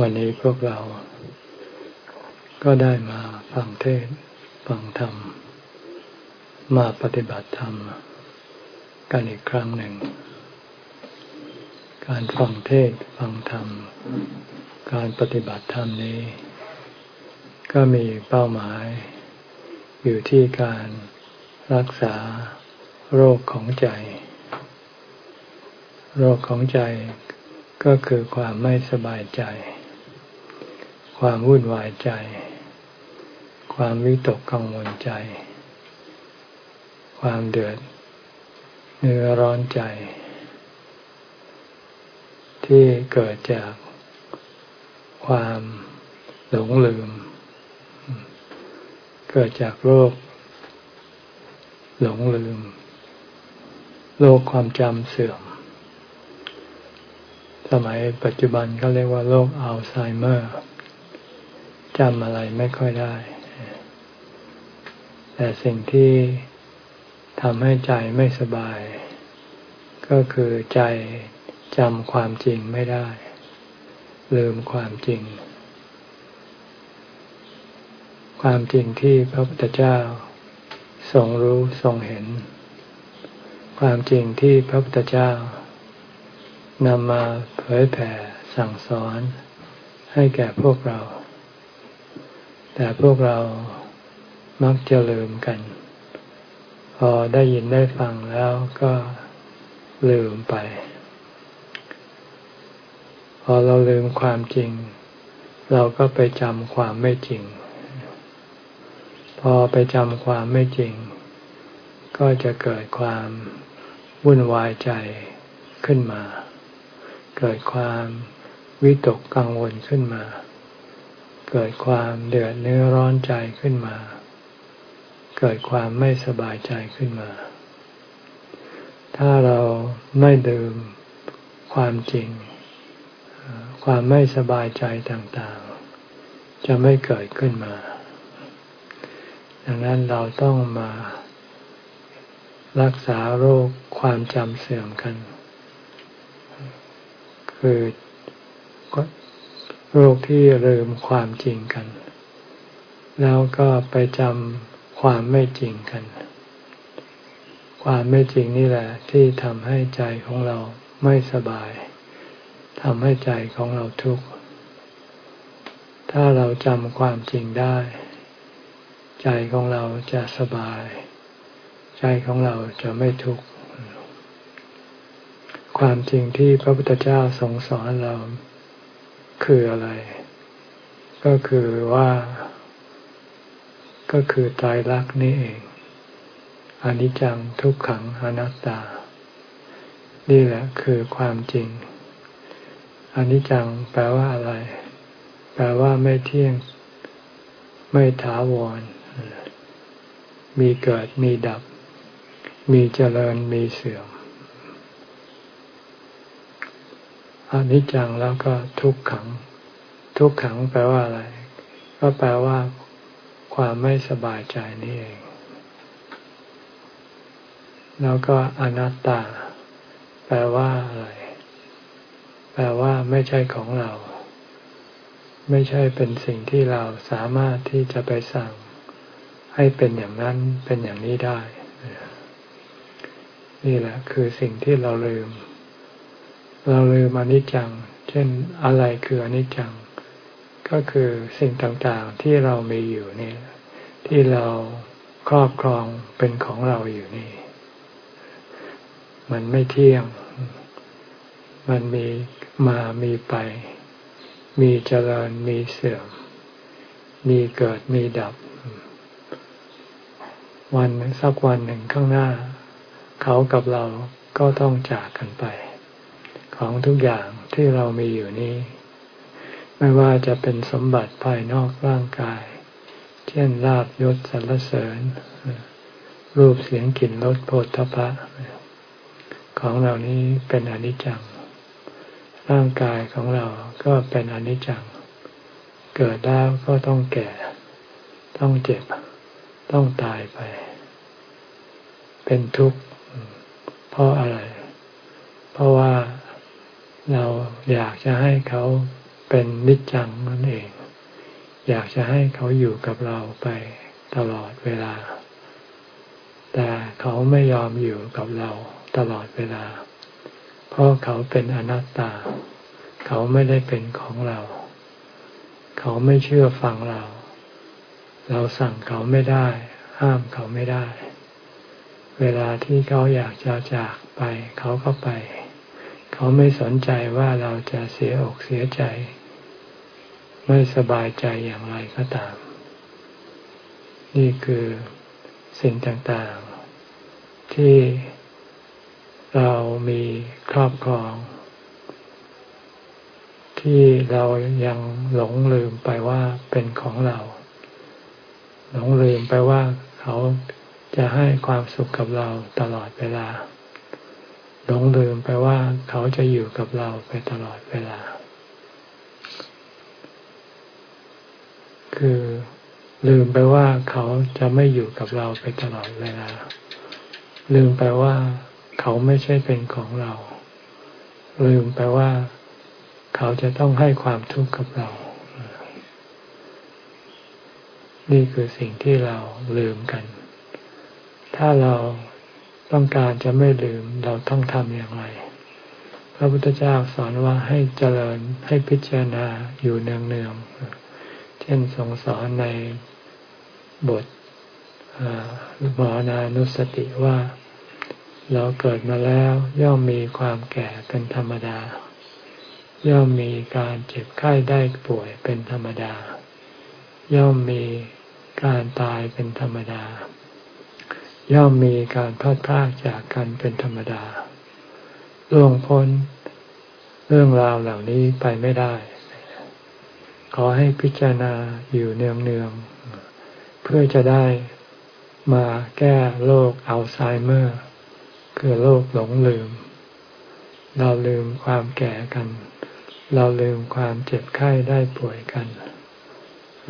วันนี้พวกเราก็ได้มาฟังเทศฟังธรรม มาปฏิบัติธรรม กันอีกครั้งหนึ่ง การฟังเทศฟังธรรม การปฏิบัติธรรมนี้ ก็มีเป้าหมาย อยู่ที่การรักษาโรคของใจ โรคของใจก็คือความไม่สบายใจ ความวุ่นวายใจ ความวิตกกังวลใจ ความเดือดเนื้อร้อนใจ ที่เกิดจากความหลงลืม เกิดจากโรคหลงลืม โรคความจำเสื่อม สมัยปัจจุบันเขาเรียกว่าโรคอัลไซเมอร์ จำอะไรไม่ค่อยได้ แต่สิ่งที่ทำให้ใจไม่สบาย ก็คือใจจำความจริงไม่ได้ ลืมความจริง ความจริงที่พระพุทธเจ้าทรงรู้ทรงเห็น ความจริงที่พระพุทธเจ้านำมาเผยแผ่สั่งสอนให้แก่พวกเรา แต่พวกเรามักจะลืมกัน พอได้ยินได้ฟังแล้วก็ลืมไป พอเราลืมความจริง เราก็ไปจำความไม่จริง พอไปจำความไม่จริง ก็จะเกิดความวุ่นวายใจขึ้นมา เกิดความวิตกกังวลขึ้นมา เกิดความเดือดเนื้อร้อนใจขึ้นมา เกิดความไม่สบายใจขึ้นมา ถ้าเราไม่ดื่มความจริง ความไม่สบายใจต่างๆ จะไม่เกิดขึ้นมา ดังนั้นเราต้องมารักษาโรคความจำเสื่อมกัน คือ โรคที่ลืมความจริงกัน แล้วก็ไปจำความไม่จริงกัน ความไม่จริงนี่แหละ ที่ทำให้ใจของเราไม่สบายทำให้ใจของเราทุกข์ถ้าเราจำความจริงได้ ใจของเราจะสบาย ใจของเราจะไม่ทุกข์ความจริงที่พระพุทธเจ้าทรงสอนเรา คืออะไร ก็คือว่า ก็คือตายรักนี่เองอนิจจังทุกขังอนัตตา นี่แหละคือความจริงอนิจจังแปลว่าอะไร แปลว่าไม่เที่ยง ไม่ถาวร มีเกิดมีดับ มีเจริญมีเสื่อม อนิจจังแล้วก็ทุกขัง ทุกขังแปลว่าอะไร ก็แปลว่า ความไม่สบายใจนี่เอง แล้วก็อนัตตา แปลว่าอะไร แปลว่าไม่ใช่ของเรา ไม่ใช่เป็นสิ่งที่เราสามารถที่จะไปสั่ง ให้เป็นอย่างนั้นเป็นอย่างนี้ได้ นี่แหละ คือสิ่งที่เราลืม เราลืมอนิจจัง เช่นอะไรคืออนิจจัง ก็คือสิ่งต่างๆที่เรามีอยู่นี่ ที่เราครอบครองเป็นของเราอยู่นี่ มันไม่เที่ยง มันมีมามีไป มีเจริญมีเสื่อม มีเกิดมีดับ วันสักวันหนึ่งข้างหน้า เขากับเราก็ต้องจากกันไป ของทุกอย่างที่เรามีอยู่นี้ ไม่ว่าจะเป็นสมบัติภายนอกร่างกาย เช่นลาบยศสรรเสริญ รูปเสียงกลิ่นรสโผฏฐพะ ของเหล่านี้เป็นอนิจจัง ร่างกายของเราก็เป็นอนิจจัง เกิดแล้วก็ต้องแก่ ต้องเจ็บ ต้องตายไป เป็นทุกข์เพราะอะไร เพราะว่า เราอยากจะให้เขาเป็นนิจจังนั่นเอง อยากจะให้เขาอยู่กับเราไปตลอดเวลา แต่เขาไม่ยอมอยู่กับเราตลอดเวลา เพราะเขาเป็นอนัตตา เขาไม่ได้เป็นของเรา เขาไม่เชื่อฟังเรา เราสั่งเขาไม่ได้ ห้ามเขาไม่ได้ เวลาที่เขาอยากจะจากไป เขาก็ไป เขาไม่สนใจว่าเราจะเสียอกเสียใจ ไม่สบายใจอย่างไรก็ตาม นี่คือสิ่งต่างๆ ที่เรามีครอบครอง ที่เรายังหลงลืมไปว่าเป็นของเรา หลงลืมไปว่าเขาจะให้ความสุขกับเราตลอดเวลา หลงลืมไปว่าเขาจะอยู่กับเราไปตลอดเวลา คือลืมไปว่าเขาจะไม่อยู่กับเราไปตลอดเวลา ลืมไปว่าเขาไม่ใช่เป็นของเรา ลืมไปว่าเขาจะต้องให้ความทุกข์กับเรา นี่คือสิ่งที่เราลืมกัน ถ้าเรา ต้องการจะไม่ลืมเราต้องทำอย่างไร พระพุทธเจ้าสอนว่าให้เจริญให้พิจารณาอยู่เนืองๆเช่นทรงสอนในบทมรณานุสติว่า เราเกิดมาแล้วย่อมมีความแก่เป็นธรรมดา ย่อมมีการเจ็บไข้ได้ป่วยเป็นธรรมดา ย่อมมีการตายเป็นธรรมดา ย่อมมีการพัดพากจากกันเป็นธรรมดาล่วงพ้นเรื่องราวเหล่านี้ไปไม่ได้ ขอให้พิจารณาอยู่เนืองๆเพื่อจะได้มาแก้โรคอัลไซเมอร์ คือโรคหลงลืม เราลืมความแก่กัน เราลืมความเจ็บไข้ได้ป่วยกัน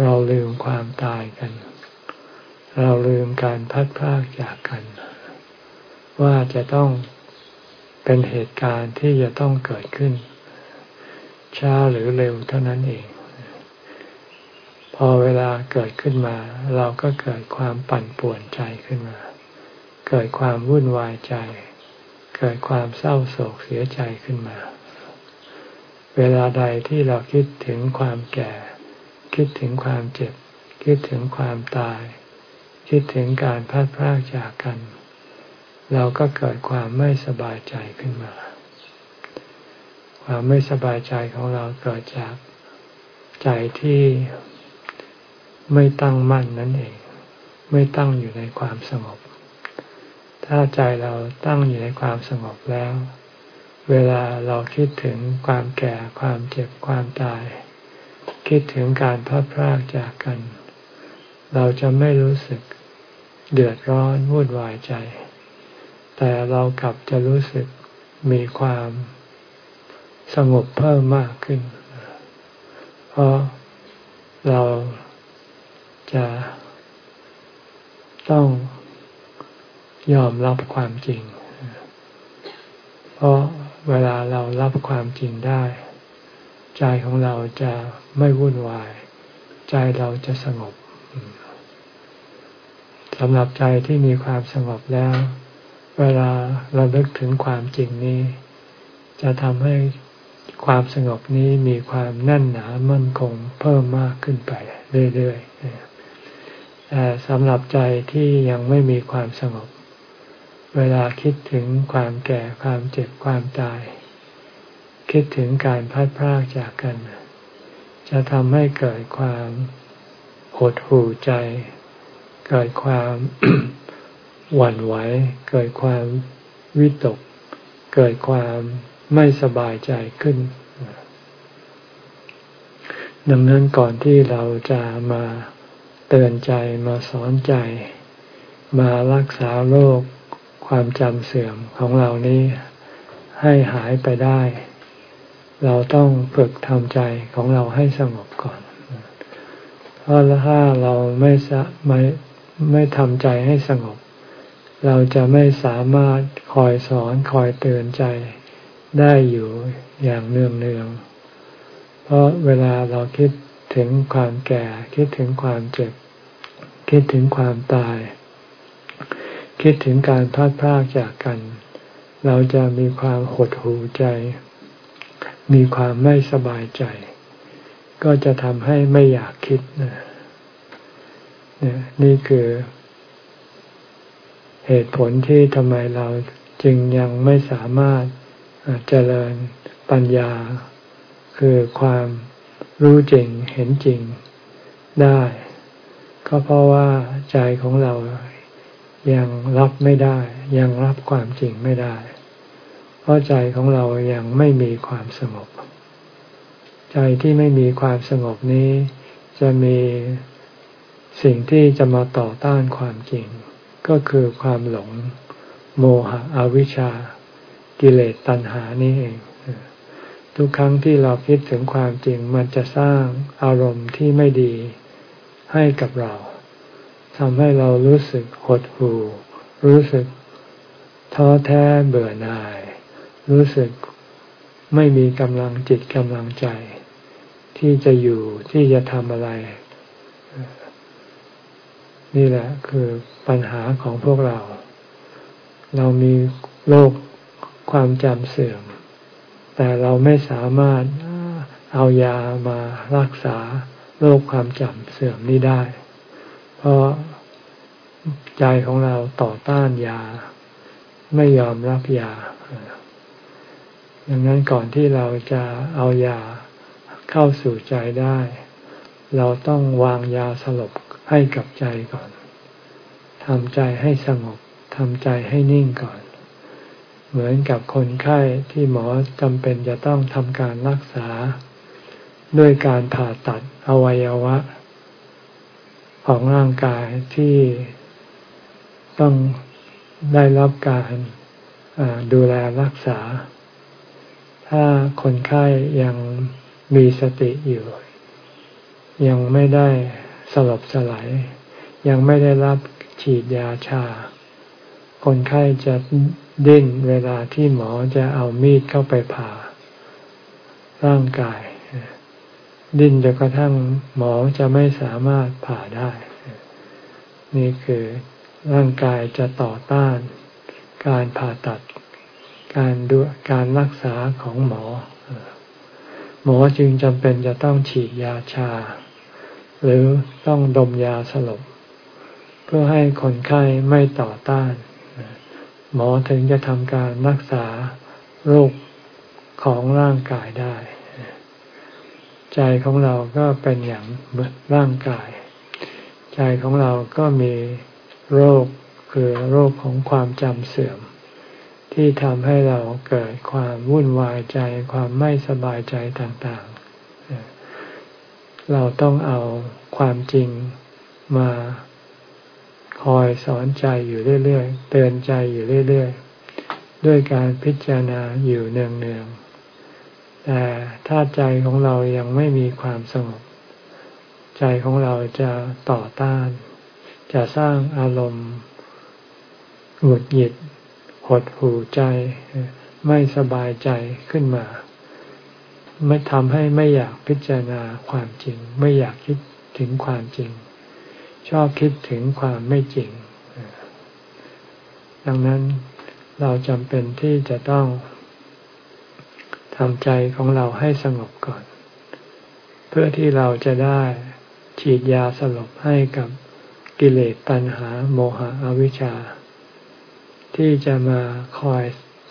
เราลืมความตายกัน เราลืมการพัดพากจากกัน ว่าจะต้องเป็นเหตุการณ์ที่จะต้องเกิดขึ้น ช้าหรือเร็วเท่านั้นเอง พอเวลาเกิดขึ้นมา เราก็เกิดความปั่นป่วนใจขึ้นมา เกิดความวุ่นวายใจ เกิดความเศร้าโศกเสียใจขึ้นมา เวลาใดที่เราคิดถึงความแก่ คิดถึงความเจ็บ คิดถึงความตาย คิดถึงการพัดพรากจากกัน เราก็เกิดความไม่สบายใจขึ้นมา ความไม่สบายใจของเราเกิดจากใจที่ไม่ตั้งมั่นนั่นเอง ไม่ตั้งอยู่ในความสงบ ถ้าใจเราตั้งอยู่ในความสงบแล้ว เวลาเราคิดถึงความแก่ความเจ็บความตาย คิดถึงการพัดพรากจากกัน เราจะไม่รู้สึก เดือดร้อนวุ่นวายใจ แต่เรากลับจะรู้สึกมีความสงบเพิ่มมากขึ้น เพราะเราจะต้องยอมรับความจริง เพราะเวลาเรารับความจริงได้ ใจของเราจะไม่วุ่นวาย ใจเราจะสงบ สำหรับใจที่มีความสงบแล้ว เวลาเราเลิกถึงความจริงนี้ จะทำให้ความสงบนี้มีความแน่นหนามั่นคงเพิ่มมากขึ้นไปเรื่อยๆแต่สำหรับใจที่ยังไม่มีความสงบ เวลาคิดถึงความแก่ความเจ็บความตาย คิดถึงการพัดพรากจากกัน จะทำให้เกิดความหดหู่ใจ เกิดความหวั่นไหว เกิดความวิตก เกิดความไม่สบายใจขึ้น ดังนั้นก่อนที่เราจะมาเตือนใจมาสอนใจ มารักษาโรคความจำเสื่อมของเรานี้ให้หายไปได้ เราต้องฝึกทำใจของเราให้สงบก่อน เพราะถ้าเราไม่ไม่ ไม่ทำใจให้สงบ เราจะไม่สามารถคอยสอนคอยเตือนใจได้อยู่อย่างเนืองเนืองเพราะเวลาเราคิดถึงความแก่ คิดถึงความเจ็บ คิดถึงความตาย คิดถึงการพลาดพลาดจากกัน เราจะมีความหดหู่ใจ มีความไม่สบายใจ ก็จะทำให้ไม่อยากคิดนะ นี่คือเหตุผลที่ทำไมเราจึงยังไม่สามารถเจริญปัญญา คือความรู้จริงเห็นจริงได้ ก็เพราะว่าใจของเรายังรับไม่ได้ ยังรับความจริงไม่ได้ เพราะใจของเรายังไม่มีความสงบ ใจที่ไม่มีความสงบนี้จะมี สิ่งที่จะมาต่อต้านความจริง ก็คือความหลง โมหะอวิชชา กิเลสตัณหานี่เอง ทุกครั้งที่เราคิดถึงความจริงมันจะสร้างอารมณ์ที่ไม่ดีให้กับเราทำให้เรารู้สึกหดหู่ รู้สึกท้อแท้เบื่อหน่าย รู้สึกไม่มีกำลังจิตกำลังใจ ที่จะอยู่ที่จะทำอะไร นี่แหละคือปัญหาของพวกเรา เรามีโรคความจำเสื่อม แต่เราไม่สามารถเอายามารักษาโรคความจำเสื่อมนี้ได้ เพราะใจของเราต่อต้านยา ไม่ยอมรับยาดังนั้นก่อนที่เราจะเอายาเข้าสู่ใจได้ เราต้องวางยาสลบ ให้กับใจก่อนทำใจให้สงบทำใจให้นิ่งก่อน เหมือนกับคนไข้ที่หมอจำเป็นจะต้องทำการรักษา ด้วยการผ่าตัดอวัยวะ ของร่างกายที่ต้องได้รับการดูแลรักษา ถ้าคนไข้ยังมีสติอยู่ ยังไม่ได้ สลบสลายยังไม่ได้รับฉีดยาชา คนไข้จะดิ้นเวลาที่หมอจะเอามีดเข้าไปผ่า ร่างกาย ดิ้นจนกระทั่งหมอจะไม่สามารถผ่าได้ นี่คือร่างกายจะต่อต้าน การผ่าตัด การดูการรักษาของหมอ หมอจึงจำเป็นจะต้องฉีดยาชา หรือต้องดมยาสลบ เพื่อให้คนไข้ไม่ต่อต้าน หมอถึงจะทำการรักษาโรคของร่างกายได้ ใจของเราก็เป็นอย่างเหมือนร่างกาย ใจของเราก็มีโรคคือโรคของความจำเสื่อม ที่ทำให้เราเกิดความวุ่นวายใจความไม่สบายใจต่าง เราต้องเอาความจริงมาคอยสอนใจอยู่เรื่อยๆ เตือนใจอยู่เรื่อยๆ ด้วยการพิจารณาอยู่เนืองๆ แต่ถ้าใจของเรายังไม่มีความสงบ ใจของเราจะต่อต้าน จะสร้างอารมณ์หงุดหงิด หดหู่ใจ ไม่สบายใจขึ้นมา ไม่ทำให้ไม่อยากพิจารณาความจริง ไม่อยากคิดถึงความจริง ชอบคิดถึงความไม่จริง ดังนั้นเราจำเป็นที่จะต้องทำใจของเราให้สงบก่อน เพื่อที่เราจะได้ฉีดยาสลบให้กับกิเลสตัณหาโมหะอวิชชา ที่จะมาคอย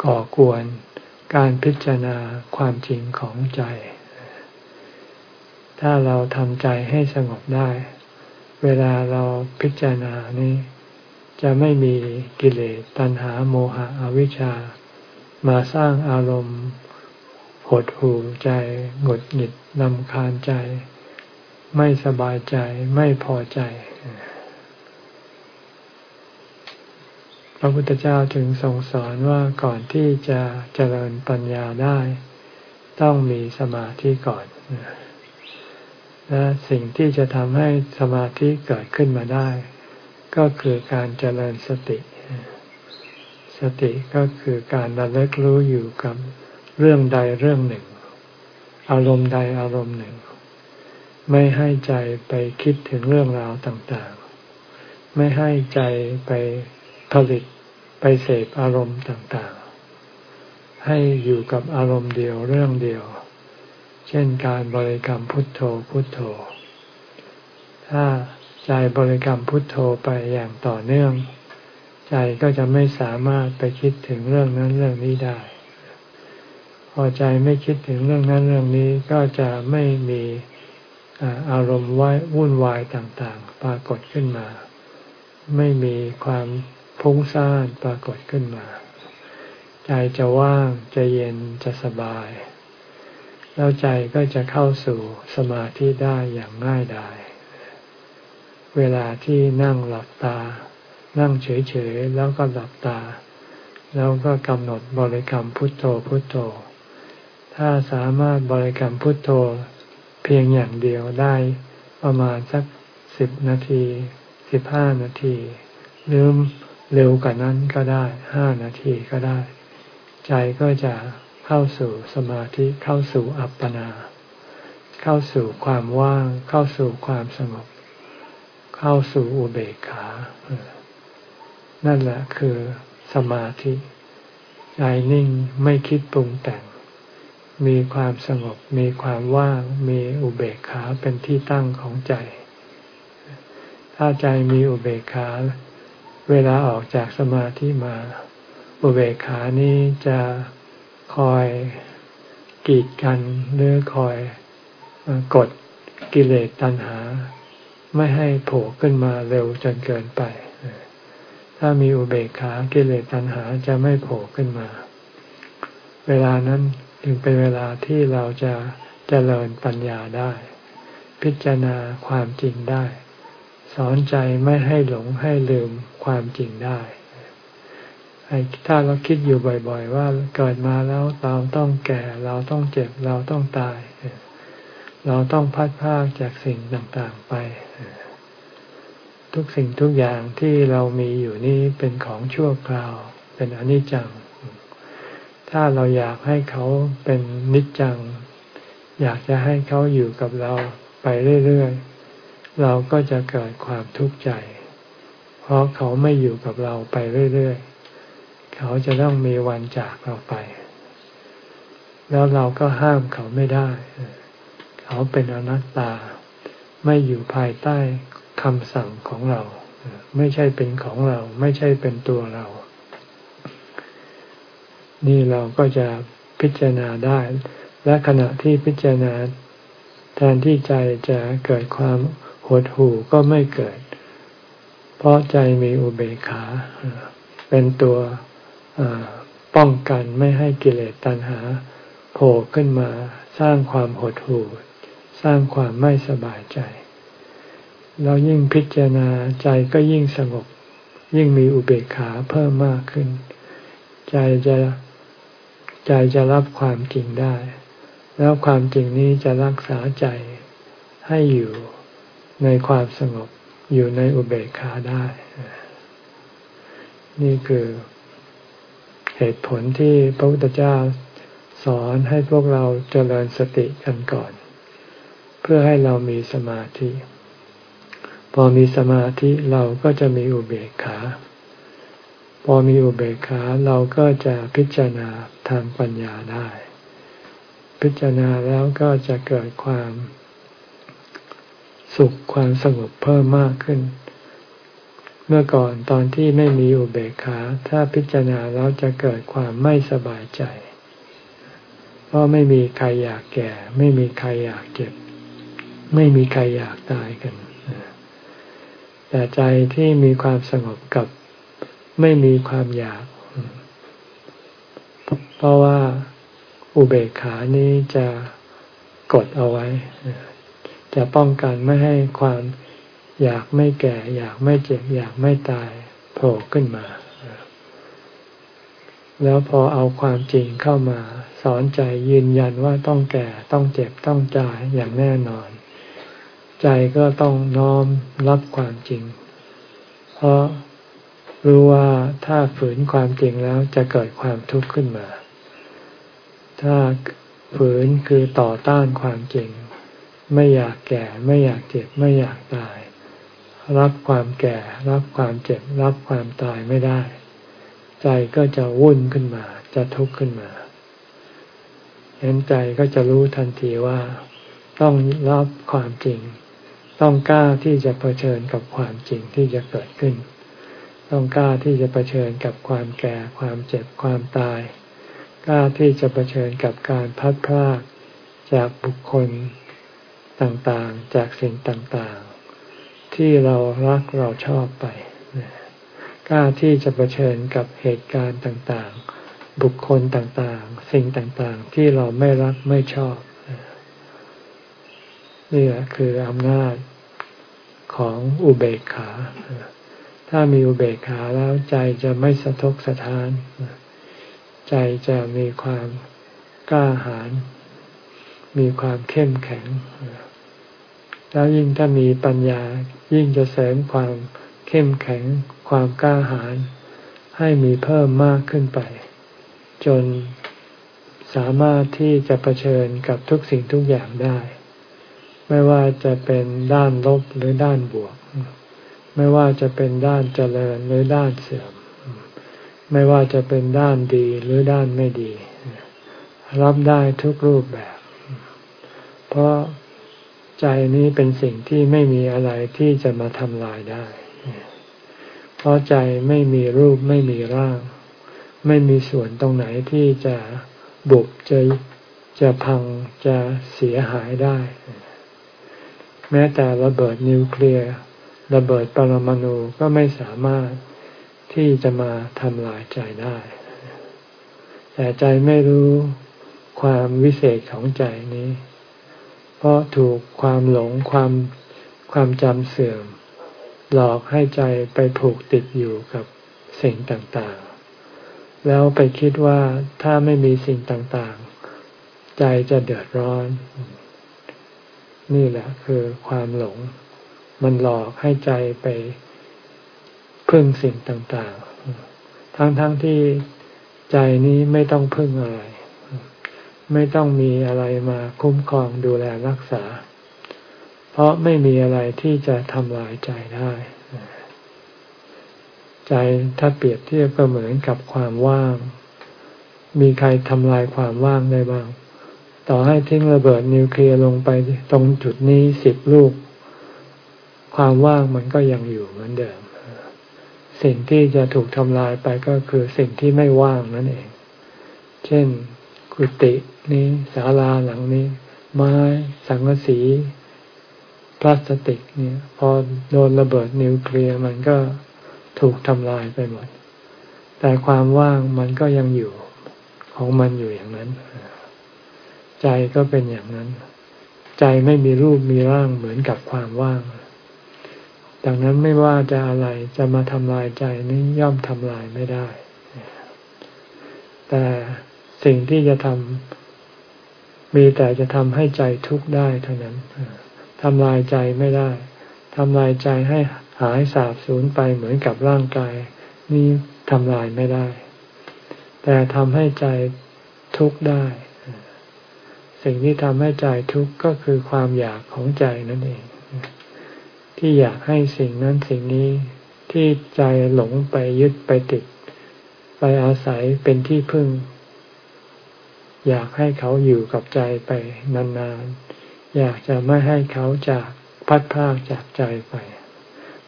ก่อกวน การพิจารณาความจริงของใจ ถ้าเราทำใจให้สงบได้ เวลาเราพิจารณานี้ จะไม่มีกิเลสตัณหาโมหะอวิชชา มาสร้างอารมณ์หดหู่ใจหงุดหงิดนำคาญใจ ไม่สบายใจไม่พอใจ พ ระพุทธเจ้าจึงทรงสอนว่าก่อนที่จะเจริญปัญญาได้ ต้องมีสมาธิก่อนและสิ่งที่จะทำให้สมาธิเกิดขึ้นมาได้ ก็คือการเจริญสติ สติก็คือการระลึกรู้อยู่กับเรื่องใดเรื่องหนึ่ง อารมณ์ใดอารมณ์หนึ่ง ไม่ให้ใจไปคิดถึงเรื่องราวต่างๆ ไม่ให้ใจไปผลิต ไปเสพอารมณ์ต่างๆ ให้อยู่กับอารมณ์เดียวเรื่องเดียว เช่นการบริกรรมพุทโธพุทโธ ถ้าใจบริกรรมพุทโธไปอย่างต่อเนื่อง ใจก็จะไม่สามารถไปคิดถึงเรื่องนั้นเรื่องนี้ได้ พอใจไม่คิดถึงเรื่องนั้นเรื่องนี้ก็จะไม่มีอารมณ์ว้วุ่นวายต่างๆ ปรากฏขึ้นมา ไม่มีความ พุ่งซ่านปรากฏขึ้นมา ใจจะว่างจะเย็นจะสบาย แล้วใจก็จะเข้าสู่สมาธิได้อย่างง่ายดาย เวลาที่นั่งหลับตา นั่งเฉยๆแล้วก็หลับตา แล้วก็กำหนดบริกรรมพุทโธพุทโธ ถ้าสามารถบริกรรมพุทโธเพียงอย่างเดียวได้ประมาณสักสิบนาทีสิบห้านาทีหรือ เร็วกว่านั้นก็ได้ห้านาทีก็ได้ ใจก็จะเข้าสู่สมาธิเข้าสู่อัปปนา เข้าสู่ความว่าง เข้าสู่ความสงบ เข้าสู่อุเบกขา นั่นแหละคือสมาธิใจนิ่งไม่คิดปรุงแต่ง มีความสงบ มีความว่าง มีอุเบกขาเป็นที่ตั้งของใจ ถ้าใจมีอุเบกขา เวลาออกจากสมาธิมาอุเบกขานี้จะคอยกีดกันหรือคอยกดกิเลสตัณหา ไม่ให้โผล่ขึ้นมาเร็วจนเกินไป ถ้ามีอุเบกขากิเลสตัณหาจะไม่โผล่ขึ้นมา เวลานั้นถึงเป็นเวลาที่เราจะจะเจริญปัญญาได้ พิจารณาความจริงได้ สอนใจไม่ให้หลงให้ลืม ความจริงได้ถ้าเราคิดอยู่บ่อยๆ ว่าเกิดมาแล้วเราต้องแก่ เราต้องเจ็บเราต้องตาย เราต้องพัดพากจากสิ่งต่างๆไป ทุกสิ่งทุกอย่างที่เรามีอยู่นี้เป็นของชั่วคราว เป็นอนิจจัง ถ้าเราอยากให้เขาเป็นนิจจัง อยากจะให้เขาอยู่กับเราไปเรื่อยๆ เราก็จะเกิดความทุกข์ใจ เพราะเขาไม่อยู่กับเราไปเรื่อยๆ เขาจะต้องมีวันจากเราไป แล้วเราก็ห้ามเขาไม่ได้ เขาเป็นอนัตตา ไม่อยู่ภายใต้คำสั่งของเรา ไม่ใช่เป็นของเรา ไม่ใช่เป็นตัวเรา นี่เราก็จะพิจารณาได้ และขณะที่พิจารณาแทนที่ใจจะเกิดความหดหู่ก็ไม่เกิด เพราะใจมีอุเบกขา เป็นตัวป้องกันไม่ให้กิเลสตัณหาโผล่ขึ้นมาสร้างความหดหู่ สร้างความไม่สบายใจ เรายิ่งพิจารณาใจก็ยิ่งสงบ ยิ่งมีอุเบกขาเพิ่มมากขึ้น ใจจะใจจะรับความจริงได้ แล้วความจริงนี้จะรักษาใจให้อยู่ในความสงบ อยู่ในอุเบกขาได้ นี่คือเหตุผลที่พระพุทธเจ้าสอนให้พวกเราเจริญสติกันก่อน เพื่อให้เรามีสมาธิ พอมีสมาธิเราก็จะมีอุเบกขา พอมีอุเบกขาเราก็จะพิจารณาทางปัญญาได้ พิจารณาแล้วก็จะเกิดความ สุขความสงบเพิ่มมากขึ้น เมื่อก่อนตอนที่ไม่มีอุเบกขา ถ้าพิจารณาแล้วจะเกิดความไม่สบายใจ เพราะไม่มีใครอยากแก่ ไม่มีใครอยากเจ็บ ไม่มีใครอยากตายกันแต่ใจที่มีความสงบกับไม่มีความอยาก เพราะว่าอุเบกขานี้จะกดเอาไว้ จะป้องกันไม่ให้ความอยากไม่แก่ อยากไม่เจ็บ อยากไม่ตายโผล่ขึ้นมา แล้วพอเอาความจริงเข้ามา สอนใจยืนยันว่าต้องแก่ต้องเจ็บต้องตายอย่างแน่นอน ใจก็ต้องน้อมรับความจริง เพราะรู้ว่าถ้าฝืนความจริงแล้วจะเกิดความทุกข์ขึ้นมา ถ้าฝืนคือต่อต้านความจริง ไม่อยากแก่ ไม่อยากเจ็บ ไม่อยากตาย รับความแก่ รับความเจ็บ รับความตายไม่ได้ ใจก็จะวุ่นขึ้นมา จะทุกข์ขึ้นมา เห็นใจก็จะรู้ทันทีว่า ต้องรับความจริง ต้องกล้าที่จะเผชิญกับความจริงที่จะเกิดขึ้น ต้องกล้าที่จะเผชิญกับความแก่ ความเจ็บ ความตาย กล้าที่จะเผชิญกับการพัดพลากจากบุคคล ต่างๆ จากสิ่งต่างๆ ที่เรารักเราชอบไปกล้าที่จะเผชิญกับเหตุการณ์ต่างๆ บุคคลต่างๆ สิ่งต่างๆ ที่เราไม่รักไม่ชอบนี่แหละคืออำนาจของอุเบกขา ถ้ามีอุเบกขาแล้วใจจะไม่สะทกสะท้าน ใจจะมีความกล้าหาญ มีความเข้มแข็ง แล้วยิ่งถ้ามีปัญญายิ่งจะเสริมความเข้มแข็ง ความกล้าหาญให้มีเพิ่มมากขึ้นไป จนสามารถที่จะะเผชิญกับทุกสิ่งทุกอย่างได้ ไม่ว่าจะเป็นด้านลบหรือด้านบวก ไม่ว่าจะเป็นด้านเจริญหรือด้านเสื่อม ไม่ว่าจะเป็นด้านดีหรือด้านไม่ดี รับได้ทุกรูปแบบ เพราะใจนี้เป็นสิ่งที่ไม่มีอะไรที่จะมาทำลายได้ เพราะใจไม่มีรูปไม่มีร่าง ไม่มีส่วนตรงไหนที่จะบุบจะจะพังจะเสียหายได้ แม้แต่ระเบิดนิวเคลียร์ระเบิดปรมาณูก็ไม่สามารถที่จะมาทำลายใจได้ แต่ใจไม่รู้ความวิเศษของใจนี้ เพราะถูกความหลงความความจำเสื่อม หลอกให้ใจไปผูกติดอยู่กับสิ่งต่างๆ แล้วไปคิดว่าถ้าไม่มีสิ่งต่างๆ ใจจะเดือดร้อน นี่แหละคือความหลง มันหลอกให้ใจไปพึ่งสิ่งต่างๆ ทั้งๆทที่ใจนี้ไม่ต้องพึ่งอะไร ไม่ต้องมีอะไรมาคุ้มครองดูแลรักษา เพราะไม่มีอะไรที่จะทำลายใจได้ ใจถ้าเปรียบเทียบก็เหมือนกับความว่าง มีใครทำลายความว่างได้บ้าง ต่อให้ทิ้งระเบิดนิวเคลียร์ลงไปตรงจุดนี้สิบลูก ความว่างมันก็ยังอยู่เหมือนเดิม สิ่งที่จะถูกทำลายไปก็คือสิ่งที่ไม่ว่างนั่นเอง เช่นกุฏิ นี้ศาลาหลังนี้ ไม้สังกะสี พลาสติกเนี่ยพอโดนระเบิดนิวเคลียร์มันก็ถูกทำลายไปหมด แต่ความว่างมันก็ยังอยู่ของมันอยู่อย่างนั้น ใจก็เป็นอย่างนั้น ใจไม่มีรูปมีร่างเหมือนกับความว่างดังนั้นไม่ว่าจะอะไรจะมาทำลายใจนี้ย่อมทำลายไม่ได้ แต่สิ่งที่จะทำ มีแต่จะทำให้ใจทุกข์ได้เท่านั้นทำลายใจไม่ได้ทำลายใจให้หายสาบสูญไปเหมือนกับร่างกาย นี่ทำลายไม่ได้ แต่ทำให้ใจทุกข์ได้ สิ่งที่ทำให้ใจทุกข์ก็คือความอยากของใจนั่นเอง ที่อยากให้สิ่งนั้นสิ่งนี้ที่ใจหลงไปยึดไปติด ไปอาศัยเป็นที่พึ่ง อยากให้เขาอยู่กับใจไปนานๆ อยากจะไม่ให้เขาจากพัดพากจากใจไป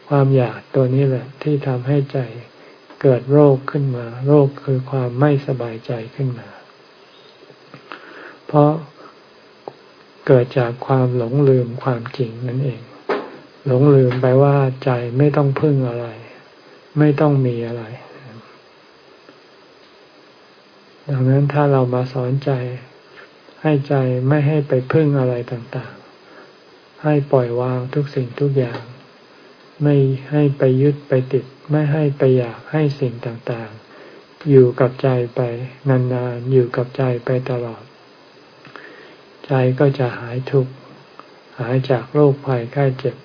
ความอยากตัวนี้แหละที่ทำให้ใจเกิดโรคขึ้นมา โรคคือความไม่สบายใจขึ้นมา เพราะเกิดจากความหลงลืมความจริงนั่นเอง หลงลืมไปว่าใจไม่ต้องพึ่งอะไร ไม่ต้องมีอะไร ดังนั้นถ้าเรามาสอนใจ ให้ใจไม่ให้ไปพึ่งอะไรต่างๆ ให้ปล่อยวางทุกสิ่งทุกอย่าง ไม่ให้ไปยึดไปติด ไม่ให้ไปอยากให้สิ่งต่างๆ อยู่กับใจไปนานๆ อยู่กับใจไปตลอด ใจก็จะหายทุกข์หายจากโรคภัยไข้เจ็บ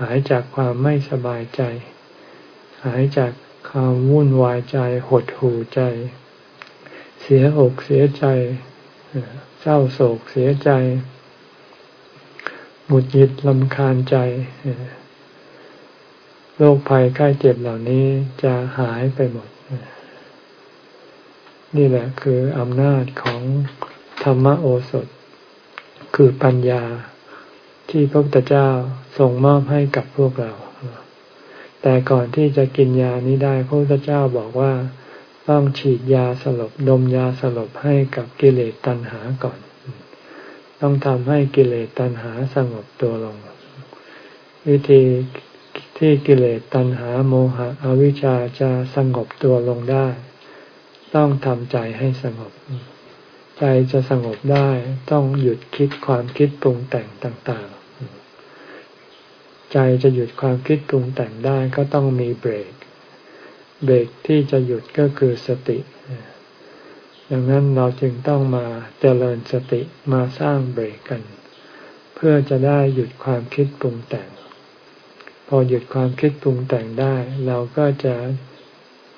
หายจากความไม่สบายใจ หายจากความวุ่นวายใจหดหู่ใจ เสียอกเสียใจเศร้าโศกเสียใจหงุดหงิดลำคาญใจโรคภัยไข้เจ็บเหล่านี้จะหายไปหมด นี่แหละคืออำนาจของธรรมโอสถ คือปัญญาที่พระพุทธเจ้าทรงมอบให้กับพวกเรา แต่ก่อนที่จะกินยานี้ได้พระพุทธเจ้าบอกว่า ต้องฉีดยาสลบดมยาสลบให้กับกิเลสตัณหาก่อน ต้องทำให้กิเลสตัณหาสงบตัวลง วิธีที่กิเลสตัณหาโมหะอวิชชาจะสงบตัวลงได้ ต้องทำใจให้สงบ ใจจะสงบได้ต้องหยุดคิดความคิดปรุงแต่งต่างๆ ใจจะหยุดความคิดปรุงแต่งได้ก็ต้องมีเบรก เบรกที่จะหยุดก็คือสติ ดังนั้นเราจึงต้องมาเจริญสติมาสร้างเบรกกัน เพื่อจะได้หยุดความคิดปรุงแต่ง พอหยุดความคิดปรุงแต่งได้ เราก็จะ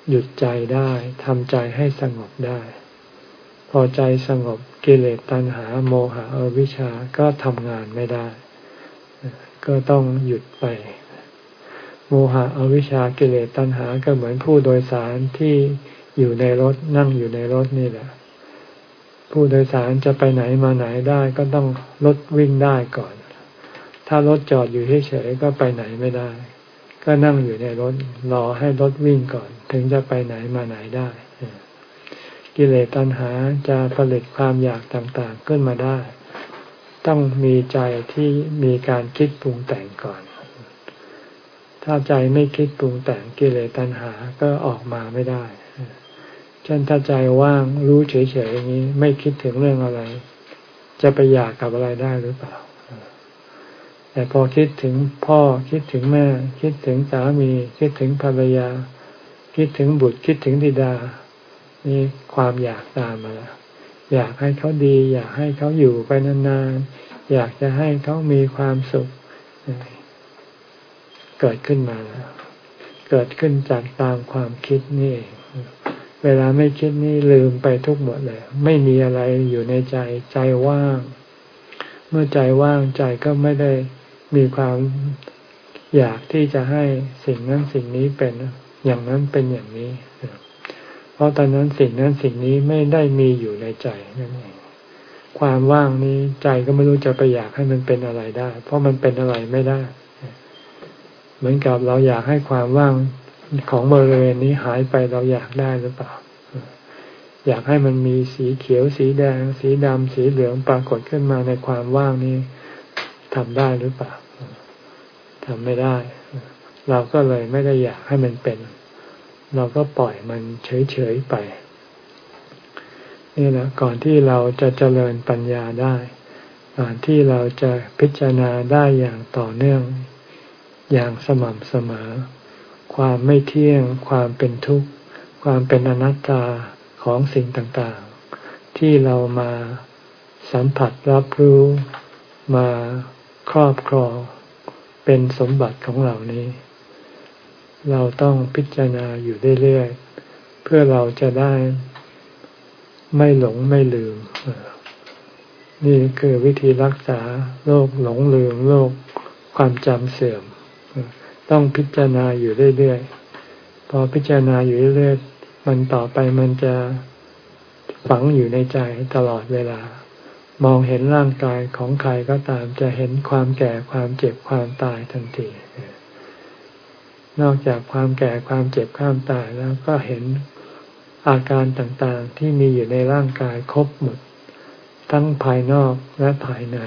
หยุดใจได้ทำใจให้สงบได้ พอใจสงบกิเลสตัณหาโมหะอวิชชาก็ทำงานไม่ได้ ก็ต้องหยุดไป โมหะอวิชชากิเลสตัณหาก็เหมือนผู้โดยสารที่อยู่ในรถนั่งอยู่ในรถนี่แหละ ผู้โดยสารจะไปไหนมาไหนได้ก็ต้องรถวิ่งได้ก่อน ถ้ารถจอดอยู่เฉยๆก็ไปไหนไม่ได้ ก็นั่งอยู่ในรถรอให้รถวิ่งก่อน ถึงจะไปไหนมาไหนได้ กิเลสตัณหาจะผลิตความอยากต่างๆขึ้นมาได้ ต้องมีใจที่มีการคิดปรุงแต่งก่อน ถ้าใจไม่คิดปรุงแต่งกิเลสตัณหาก็ออกมาไม่ได้ เช่นถ้าใจว่างรู้เฉยๆอย่างนี้ไม่คิดถึงเรื่องอะไร จะไปอยากกับอะไรได้หรือเปล่า แต่พอคิดถึงพ่อคิดถึงแม่ คิดถึงสามี คิดถึงภรรยา คิดถึงบุตรคิดถึงธิดา นี่ความอยากตามมาแล้วอยากให้เขาดี อยากให้เขาอยู่ไปนานๆอยากจะให้เขามีความสุข เกิดขึ้นมาแล้วเกิดขึ้นจากตามความคิดนี่เองเวลาไม่คิดนี่ลืมไปทุกหมดเลย ไม่มีอะไรอยู่ในใจใจว่าง เมื่อใจว่างใจก็ไม่ได้มีความอยากที่จะให้สิ่งนั้นสิ่งนี้เป็นอย่างนั้นเป็นอย่างนี้ เพราะตอนนั้นสิ่งนั้นสิ่งนี้ไม่ได้มีอยู่ในใจนั่นเองความว่างนี้ใจก็ไม่รู้จะไปอยากให้มันเป็นอะไรได้ เพราะมันเป็นอะไรไม่ได้ เหมือนกับเราอยากให้ความว่างของบริเวณนี้หายไปเราอยากได้หรือเปล่า อยากให้มันมีสีเขียวสีแดง สีดำสีเหลืองปรากฏขึ้นมาในความว่างนี้ทำได้หรือเปล่าทำไม่ได้ เราก็เลยไม่ได้อยากให้มันเป็น เราก็ปล่อยมันเฉยๆไป นี่แหละก่อนที่เราจะเจริญปัญญาได้ก่อนที่เราจะพิจารณาได้อย่างต่อเนื่อง อย่างสม่ำเสมอ ความไม่เที่ยง ความเป็นทุกข์ ความเป็นอนัตตาของสิ่งต่างๆ ที่เรามาสัมผัสรับรู้มาครอบครองเป็นสมบัติของเหล่านี้ เราต้องพิจารณาอยู่เรื่อยๆ เพื่อเราจะได้ไม่หลงไม่ลืม นี่คือวิธีรักษาโรคหลงลืมโรคความจำเสื่อม ต้องพิจารณาอยู่เรื่อยๆ พอพิจารณาอยู่เรื่อยๆ มันต่อไปมันจะฝังอยู่ในใจตลอดเวลา มองเห็นร่างกายของใครก็ตามจะเห็นความแก่ความเจ็บความตายทันที นอกจากความแก่ความเจ็บความตายแล้วก็เห็นอาการต่างๆที่มีอยู่ในร่างกายครบหมด ทั้งภายนอกและภายใน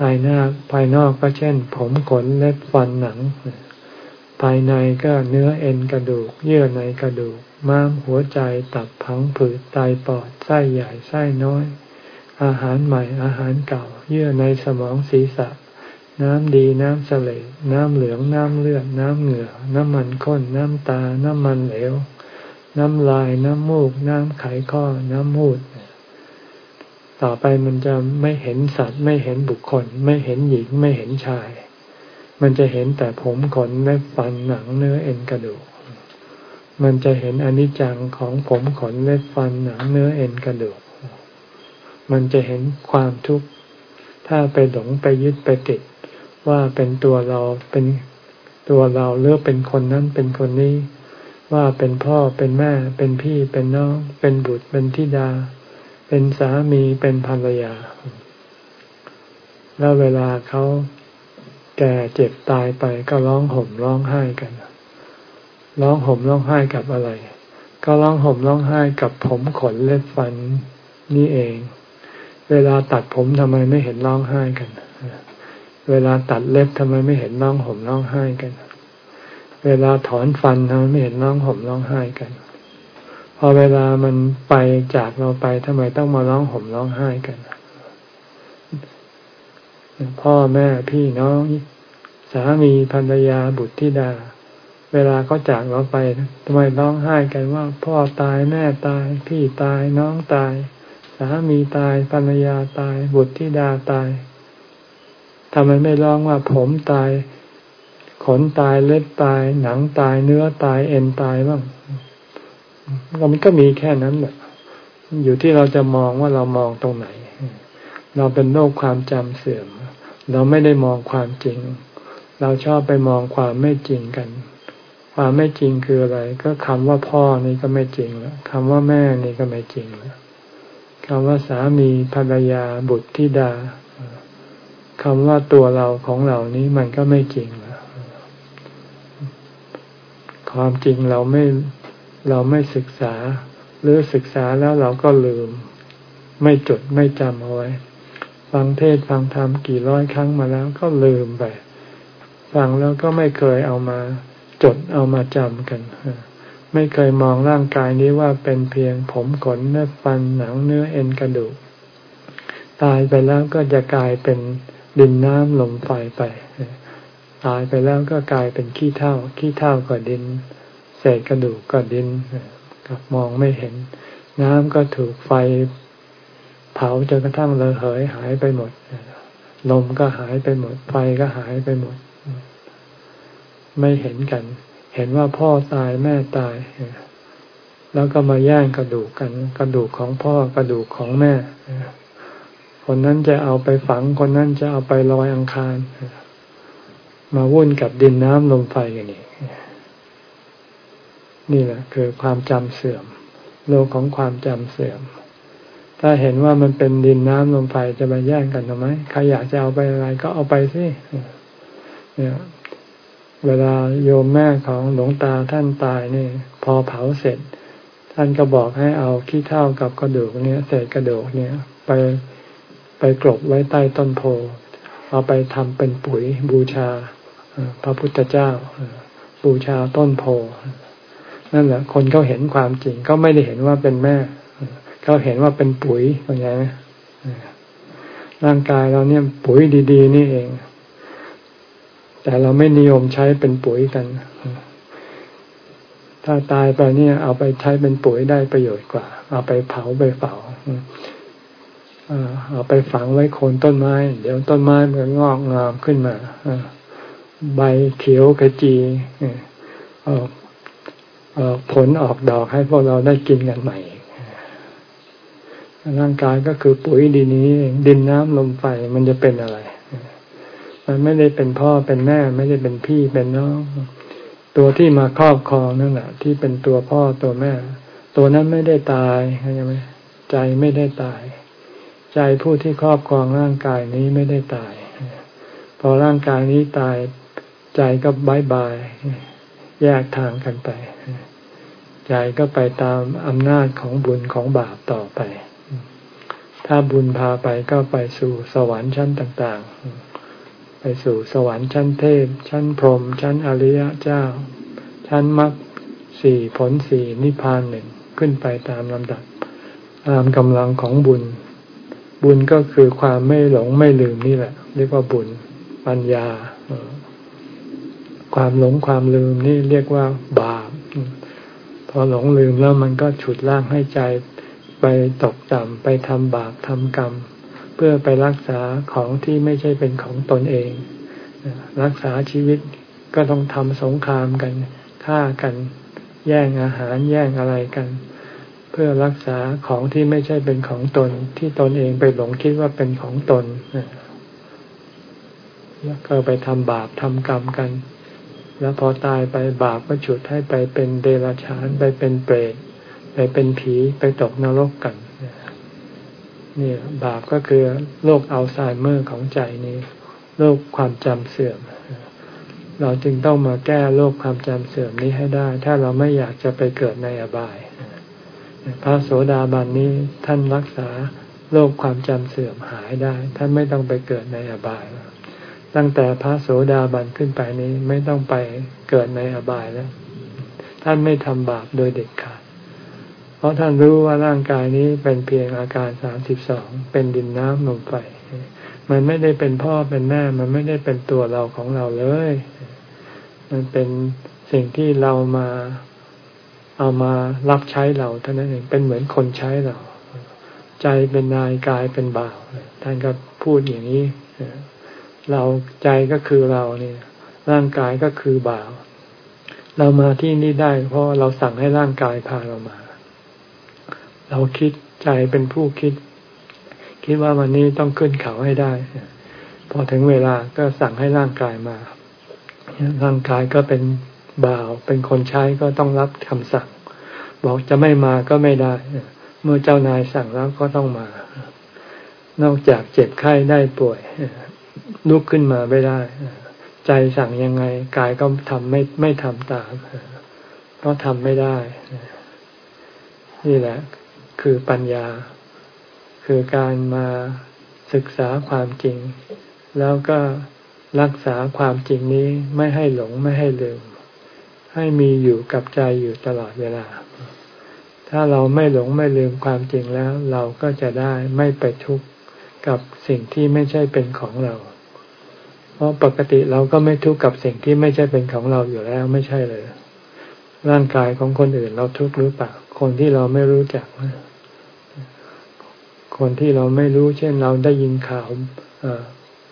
ภายหน้าภายนอกก็เช่น ผมขนเล็บฟันหนัง ภายในก็เนื้อเอ็นกระดูก เยื่อในกระดูก ม้ามหัวใจตับพังผืดไตปอดไส้ใหญ่ไส้น้อย อาหารใหม่อาหารเก่า เยื่อในสมองศีรษะ น้ำดีน้ำเสลน้ำเหลืองน้ำเลือดน้ำเหงื่อ น้ำมันข้น น้ำตา น้ำมันเหลว น้ำลาย น้ำมูก น้ำไขข้อ น้ำมูด ต่อไปมันจะไม่เห็นสัตว์ ไม่เห็นบุคคล ไม่เห็นหญิงไม่เห็นชาย มันจะเห็นแต่ผมขนเล็บฟันหนังเนื้อเอ็นกระดูก มันจะเห็นอนิจจังของผมขนเล็บฟันหนังเนื้อเอ็นกระดูก มันจะเห็นความทุกข์ถ้าไปหลงไปยึดไปติด ว่าเป็นตัวเราเป็นตัวเราเลือกเป็นคนนั้นเป็นคนนี้ ว่าเป็นพ่อเป็นแม่เป็นพี่เป็นน้อง เป็นบุตรเป็นธิดา เป็นสามีเป็นภรรยา แล้วเวลาเขาแก่เจ็บตายไปก็ร้องห่มร้องไห้กัน ร้องห่มร้องไห้กับอะไร ก็ร้องห่มร้องไห้กับผมขนเล็บฟันนี่เอง เวลาตัดผมทำไมไม่เห็นร้องไห้กัน เวลาตัดเล็บทำไมไม่เห็นร้องห่มร้องไห้กัน เวลาถอนฟันทำไมไม่เห็นร้องห่มร้องไห้กัน พอเวลามันไปจากเราไปทำไมต้องมาร้องห่มร้องไห้กันพ่อแม่พี่น้อง สามีภรรยาบุตรธิดา เวลาเขาจากเราไปทำไมร้องไห้กันว่า พ่อตายแม่ตาย พี่ตายน้องตาย สามีตายภรรยาตาย บุตรธิดาตายทำไมไม่ร้องว่าผมตาย ขนตายเล็บตาย หนังตายเนื้อตายเอ็นตายบ้าง มันก็มีแค่นั้นแหละอยู่ที่เราจะมองว่าเรามองตรงไหน เราเป็นโรคความจำเสื่อม เราไม่ได้มองความจริง เราชอบไปมองความไม่จริงกัน ความไม่จริงคืออะไร ก็คำว่าพ่อนี่ก็ไม่จริงแล้วคำว่าแม่นี่ก็ไม่จริงแล้วคำว่าสามีภรรยาบุตรธิดาคำว่าตัวเราของเรานี้มันก็ไม่จริงแล้วความจริงเราไม่ เราไม่ศึกษา หรือศึกษาแล้วเราก็ลืม ไม่จดไม่จำเอาไว้ ฟังเทศฟังธรรมกี่ร้อยครั้งมาแล้วก็ลืมไปฟังแล้วก็ไม่เคยเอามาจดเอามาจำกัน ไม่เคยมองร่างกายนี้ว่าเป็นเพียงผมขนเนื้อฟันหนังเนื้อเอ็นกระดูก ตายไปแล้วก็จะกลายเป็นดินน้ำลมไฟไป ตายไปแล้วก็กลายเป็นขี้เท่า ขี้เท่าก็ดิน ศษกระดูกก็ดินกับมองไม่เห็น น้ำก็ถูกไฟเผาจนกระทั่งระเหยหายไปหมดลมก็หายไปหมด ไฟก็หายไปหมด ไม่เห็นกัน เห็นว่าพ่อตายแม่ตาย แล้วก็มาแย่งกระดูกกัน กระดูกของพ่อกระดูกของแม่ คนนั้นจะเอาไปฝัง คนนั้นจะเอาไปลอยอังคาร มาวุ่นกับดินน้ำลมไฟกันนี่ นี่แหละคือความจำเสื่อม โลกของความจำเสื่อม ถ้าเห็นว่ามันเป็นดินน้ำลมไฟจะไปแย่งกันทำไมใครอยากจะเอาไปอะไรก็เอาไปสิเนี่ยเวลาโยมแม่ของหลวงตาท่านตายนี่ พอเผาเสร็จ ท่านก็บอกให้เอาขี้เท่ากับกระดูกเนี่ยเศษกระดูกเนี่ย ไปไปกลบไว้ใต้ต้นโพเอาไปทำเป็นปุ๋ยบูชา พระพุทธเจ้า บูชาต้นโพ นั่นแหละ คนเขาเห็นความจริงก็ไม่ได้เห็นว่าเป็นแม่เขาเห็นว่าเป็นปุ๋ยเข้าใจไหมร่างกายเราเนี่ยปุ๋ยดี ๆ นี่เอง แต่เราไม่นิยมใช้เป็นปุ๋ยกัน ถ้าตายไปเนี่ย เอาไปใช้เป็นปุ๋ยได้ประโยชน์กว่า เอาไปเผาไปเผาเอาไปฝังไว้โคนต้นไม้ เดี๋ยวต้นไม้มันงอกงามขึ้นมาใบเขียวกระจีออก ผลออกดอกให้พวกเราได้กินกันใหม่ ร่างกายก็คือปุ๋ยดินนี้ดินน้ำลมไฟมันจะเป็นอะไร มันไม่ได้เป็นพ่อเป็นแม่ ไม่ได้เป็นพี่เป็นน้อง ตัวที่มาครอบครองนั่นแหละที่เป็นตัวพ่อตัวแม่ ตัวนั้นไม่ได้ตายเข้าใจไหมใจไม่ได้ตาย ใจผู้ที่ครอบครองร่างกายนี้ไม่ได้ตาย พอร่างกายนี้ตายใจก็บายบายแยกทางกันไป ใจก็ไปตามอำนาจของบุญของบาปต่อไป ถ้าบุญพาไปก็ไปสู่สวรรค์ชั้นต่าง ๆ ไปสู่สวรรค์ชั้นเทพ ชั้นพรหมชั้นอริยเจ้า ชั้นมรรคสี่ผลสี่นิพพานหนึ่งขึ้นไปตามลำดับตามกำลังของบุญ บุญก็คือความไม่หลงไม่ลืมนี่แหละ เรียกว่าบุญปัญญา ความหลงความลืมนี่เรียกว่าบาป อหลงลืมแล้วมันก็ฉุดล่างให้ใจไปตกต่ำไปทำบาปทำกรรม เพื่อไปรักษาของที่ไม่ใช่เป็นของตนเอง รักษาชีวิตก็ต้องทำสงครามกันฆ่ากัน แย่งอาหารแย่งอะไรกัน เพื่อรักษาของที่ไม่ใช่เป็นของตนที่ตนเองไปหลงคิดว่าเป็นของตนแล้วก็ไปทำบาปทำกรรมกัน แล้วพอตายไปบาปก็ฉุดให้ไปเป็นเดรัจฉานไปเป็นเปรตไปเป็นผีไปตกนรกกันนี่บาปก็คือโรคอัลไซเมอร์ของใจนี้โรคความจำเสื่อม เราจึงต้องมาแก้โรคความจำเสื่อมนี้ให้ได้ ถ้าเราไม่อยากจะไปเกิดในอบาย พระโสดาบันนี้ท่านรักษาโรคความจำเสื่อมหายได้ ท่านไม่ต้องไปเกิดในอบาย ตั้งแต่พระโสดาบันขึ้นไปนี้ไม่ต้องไปเกิดในอบายแล้ว ท่านไม่ทำบาปโดยเด็ดขาด เพราะท่านรู้ว่าร่างกายนี้เป็นเพียงอาการสามสิบสองเป็นดินน้ำลมไฟมันไม่ได้เป็นพ่อเป็นแม่ มันไม่ได้เป็นตัวเราของเราเลย มันเป็นสิ่งที่เรามาเอามารับใช้เราเท่านั้นเองเป็นเหมือนคนใช้เรา ใจเป็นนายกายเป็นบ่าวท่านก็พูดอย่างนี้ เราใจก็คือเราเนี่ย ร่างกายก็คือบ่าว เรามาที่นี่ได้ เพราะเราสั่งให้ร่างกายพาเรามา เราคิดใจเป็นผู้คิด คิดว่าวันนี้ต้องขึ้นเขาให้ได้ พอถึงเวลาก็สั่งให้ร่างกายมา ร่างกายก็เป็นบ่าว เป็นคนใช้ก็ต้องรับคำสั่ง บอกจะไม่มาก็ไม่ได้ เมื่อเจ้านายสั่งแล้วก็ต้องมา นอกจากเจ็บไข้ได้ป่วย ลุกขึ้นมาไม่ได้ ใจสั่งยังไงกายก็ทำไม่ไม่ทำตามเพราะทำไม่ได้ นี่แหละ คือปัญญา คือการมาศึกษาความจริง แล้วก็รักษาความจริงนี้ไม่ให้หลงไม่ให้ลืม ให้มีอยู่กับใจอยู่ตลอดเวลา ถ้าเราไม่หลงไม่ลืมความจริงแล้ว เราก็จะได้ไม่ไปทุกข์กับสิ่งที่ไม่ใช่เป็นของเรา เพราะปกติเราก็ไม่ทุกข์กับสิ่งที่ไม่ใช่เป็นของเราอยู่แล้วไม่ใช่เลย ร่างกายของคนอื่นเราทุกข์หรือเปล่าคนที่เราไม่รู้จัก คนที่เราไม่รู้ เช่นเราได้ยินข่าว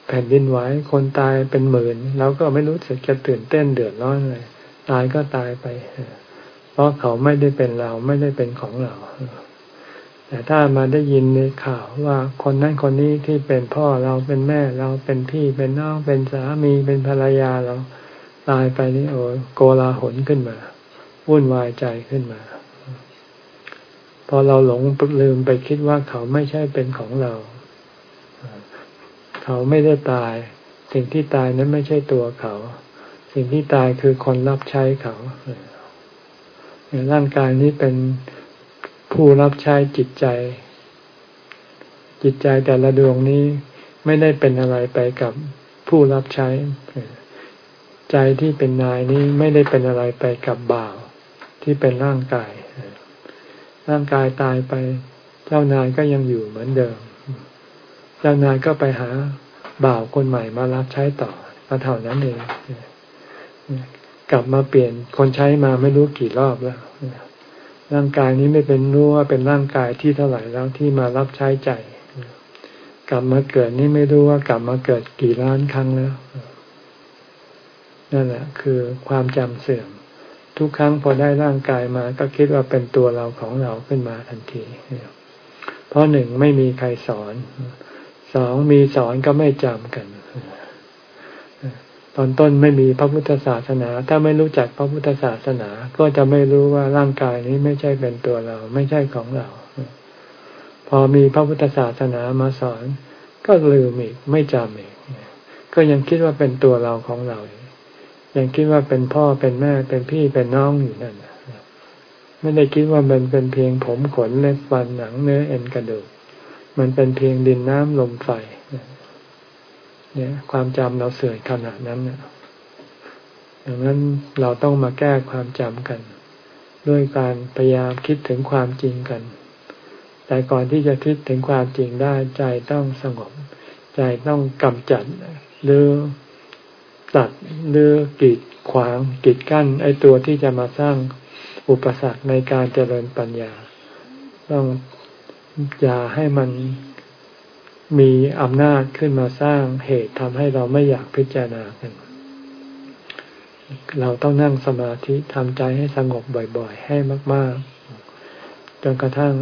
แผ่นดินไหวคนตายเป็นหมื่นเราก็ไม่รู้สึกจะตื่นเต้นเดือดร้อนเลย ตายก็ตายไป เพราะเขาไม่ได้เป็นเราไม่ได้เป็นของเรา แต่ถ้ามาได้ยินในข่าวว่าคนนั้นคนนี้ที่เป็นพ่อเราเป็นแม่เราเป็นพี่เป็นน้องเป็นสามีเป็นภรรยาเราตายไปนี่โอ้โกลาหลขึ้นมาวุ่นวายใจขึ้นมา พอเราหลงลืมไปคิดว่าเขาไม่ใช่เป็นของเรา เขาไม่ได้ตาย สิ่งที่ตายนั้นไม่ใช่ตัวเขา สิ่งที่ตายคือคนรับใช้เขาร่างกายนี้เป็น ผู้รับใช้จิตใจ จิตใจแต่ละดวงนี้ไม่ได้เป็นอะไรไปกับผู้รับใช้ ใจที่เป็นนายนี้ไม่ได้เป็นอะไรไปกับบ่าวที่เป็นร่างกาย ร่างกายตายไป เจ้านายก็ยังอยู่เหมือนเดิม เจ้านายก็ไปหาบ่าวคนใหม่มารับใช้ต่อก็เท่านั้นเองกลับมาเปลี่ยนคนใช้มาไม่รู้กี่รอบแล้ว ร่างกายนี้ไม่เป็นรู้ว่าเป็นร่างกายที่เท่าไหร่แล้วที่มารับใช้ใจ กลับมาเกิดนี่ไม่รู้ว่ากลับมาเกิดกี่ล้านครั้งแล้ว นั่นแหละคือความจำเสื่อม ทุกครั้งพอได้ร่างกายมา ก็คิดว่าเป็นตัวเราของเราขึ้นมาทันทีเพราะหนึ่งไม่มีใครสอน สองมีสอนก็ไม่จำกัน ตอนต้นไม่มีพระพุทธศาสนา ถ้าไม่รู้จักพระพุทธศาสนา ก็จะไม่รู้ว่าร่างกายนี้ไม่ใช่เป็นตัวเรา ไม่ใช่ของเรา พอมีพระพุทธศาสนามาสอน ก็ลืมอีกไม่จำอีกก็ยังคิดว่าเป็นตัวเราของเรา ยังคิดว่าเป็นพ่อเป็นแม่เป็นพี่เป็นน้องอยู่นั่นไม่ได้คิดว่ามันเป็นเพียงผมขนเล็บฟันหนังเนื้อเอ็นกระดูก มันเป็นเพียงดินน้ำลมไฟ เนี่ย ความจำเราเสื่อมขนาดนั้นเนี่ยดังนั้นเราต้องมาแก้ความจำกัน ด้วยการพยายามคิดถึงความจริงกัน แต่ก่อนที่จะคิดถึงความจริงได้ใจต้องสงบ ใจต้องกำจัดหรือตัดหรือกีดขวางกีดกั้น ไอ้ตัวที่จะมาสร้างอุปสรรคในการเจริญปัญญา ต้องอย่าให้มัน มีอำนาจขึ้นมาสร้างเหตุทำให้เราไม่อยากพิจารณากัน เราต้องนั่งสมาธิทำใจให้สงบบ่อยๆ ให้มาก ๆ จนกระทั่ง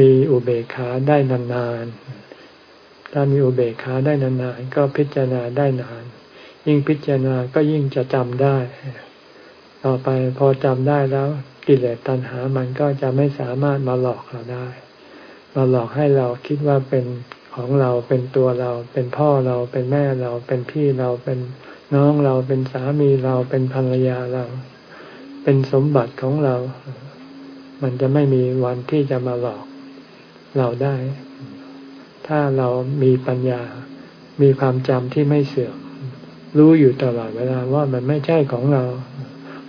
มีอุเบกขาได้นานๆ ถ้ามีอุเบกขาได้นานๆ ก็พิจารณาได้นาน ยิ่งพิจารณาก็ยิ่งจะจำได้ ต่อไปพอจำได้แล้วกิเลสตัณหามันก็จะไม่สามารถมาหลอกเราได้ มาหลอกให้เราคิดว่าเป็น ของเราเป็นตัวเรา เป็นพ่อเราเป็นแม่เราเป็นพี่เราเป็นน้องเราเป็นสามีเราเป็นภรรยาเรา เป็นสมบัติของเรา มันจะไม่มีวันที่จะมาหลอกเราได้ ถ้าเรามีปัญญา มีความจำที่ไม่เสื่อม รู้อยู่ตลอดเวลาว่ามันไม่ใช่ของเรา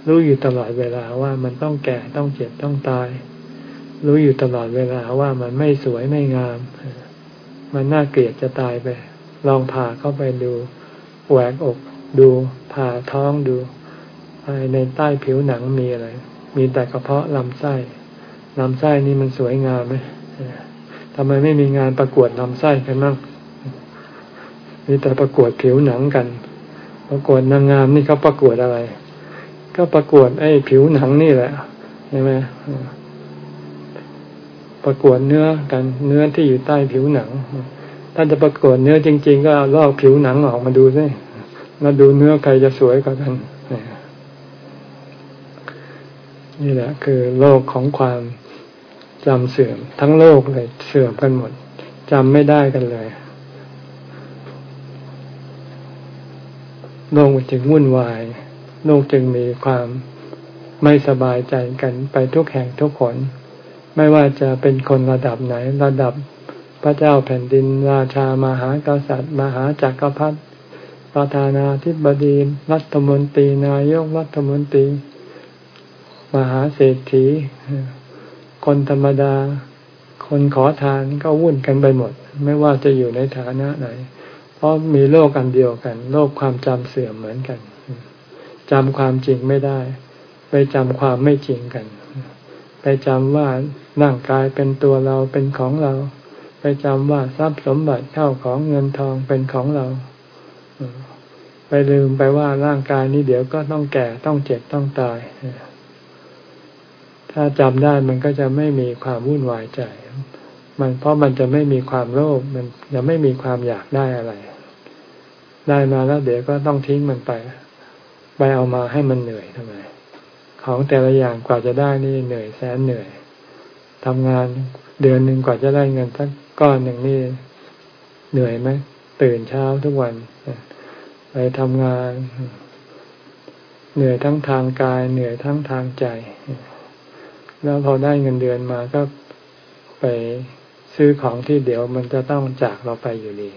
รู้อยู่ตลอดเวลาว่ามันต้องแก่ต้องเจ็บต้องตาย รู้อยู่ตลอดเวลาว่ามันไม่สวยไม่งาม มันน่าเกลียดจะตายไป ลองผ่าเข้าไปดูแหวกอกดูผ่าท้องดูภายในใต้ผิวหนังมีอะไร มีแต่กระเพาะลำไส้ลำไส้นี่มันสวยงามไหมทำไมไม่มีงานประกวดลำไส้กันบ้างมีแต่ประกวดผิวหนังกัน ประกวดนางงามนี่เขาประกวดอะไร ก็ประกวดไอ้ผิวหนังนี่แหละใช่ไหม ประกวดเนื้อกันเนื้อที่อยู่ใต้ผิวหนัง ถ้าจะประกวดเนื้อจริง ๆ ก็ลอกผิวหนังออกมาดูซิมาดูเนื้อใครจะสวยกว่ากัน นี่แหละ คือโลกของความจำเสื่อม ทั้งโลกเลย เสื่อมกันหมดจำไม่ได้กันเลยโลกจึงวุ่นวายโลกจึงมีความไม่สบายใจกันไปทุกแห่งทุกคน ไม่ว่าจะเป็นคนระดับไหน ระดับพระเจ้าแผ่นดินราชามหากษัตริย์ มหาจักรพรรดิประธานาธิบดีรัฐมนตรีนายกรัฐมนตรี มหาเศรษฐี คนธรรมดา คนขอทานก็วุ่นกันไปหมด ไม่ว่าจะอยู่ในฐานะไหน เพราะมีโลกอันเดียวกัน โลกความจำเสื่อมเหมือนกันจำความจริงไม่ได้ ไปจำความไม่จริงกัน ไปจำว่าร่างกายเป็นตัวเราเป็นของเรา ไปจำว่าทรัพย์สมบัติเข้าของเงินทองเป็นของเรา ไปลืมไปว่าร่างกายนี้เดี๋ยวก็ต้องแก่ต้องเจ็บต้องตาย ถ้าจำได้มันก็จะไม่มีความวุ่นวายใจ มันเพราะมันจะไม่มีความโลภมันจะไม่มีความอยากได้อะไร ได้มาแล้วเดี๋ยวก็ต้องทิ้งมันไป ไปเอามาให้มันเหนื่อยทำไม ของแต่ละอย่างกว่าจะได้นี่เหนื่อยแสนเหนื่อยทำงานเดือนหนึ่งกว่าจะได้เงินสักก้อนหนึ่งนี่เหนื่อยไหมตื่นเช้าทุกวันไปทำงาน เหนื่อยทั้งทางกาย เหนื่อยทั้งทางใจ แล้วพอได้เงินเดือนมาก็ไปซื้อของที่เดี๋ยวมันจะต้องจากเราไปอยู่ดี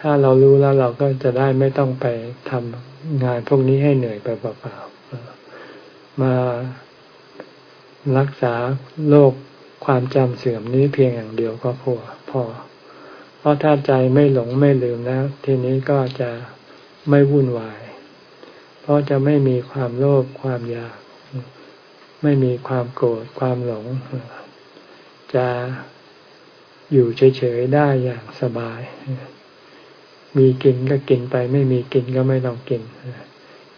ถ้าเรารู้แล้วเราก็จะได้ไม่ต้องไปทำ งานพวกนี้ให้เหนื่อยไปเปล่าๆมารักษาโรคความจำเสื่อมนี้เพียงอย่างเดียวก็พอพอ เพราะถ้าใจไม่หลงไม่ลืมแล้ว ทีนี้ก็จะไม่วุ่นวาย เพราะจะไม่มีความโลภความอยาก ไม่มีความโกรธความหลง จะอยู่เฉยๆได้อย่างสบาย มีกินก็กินไป ไม่มีกินก็ไม่ต้องกิน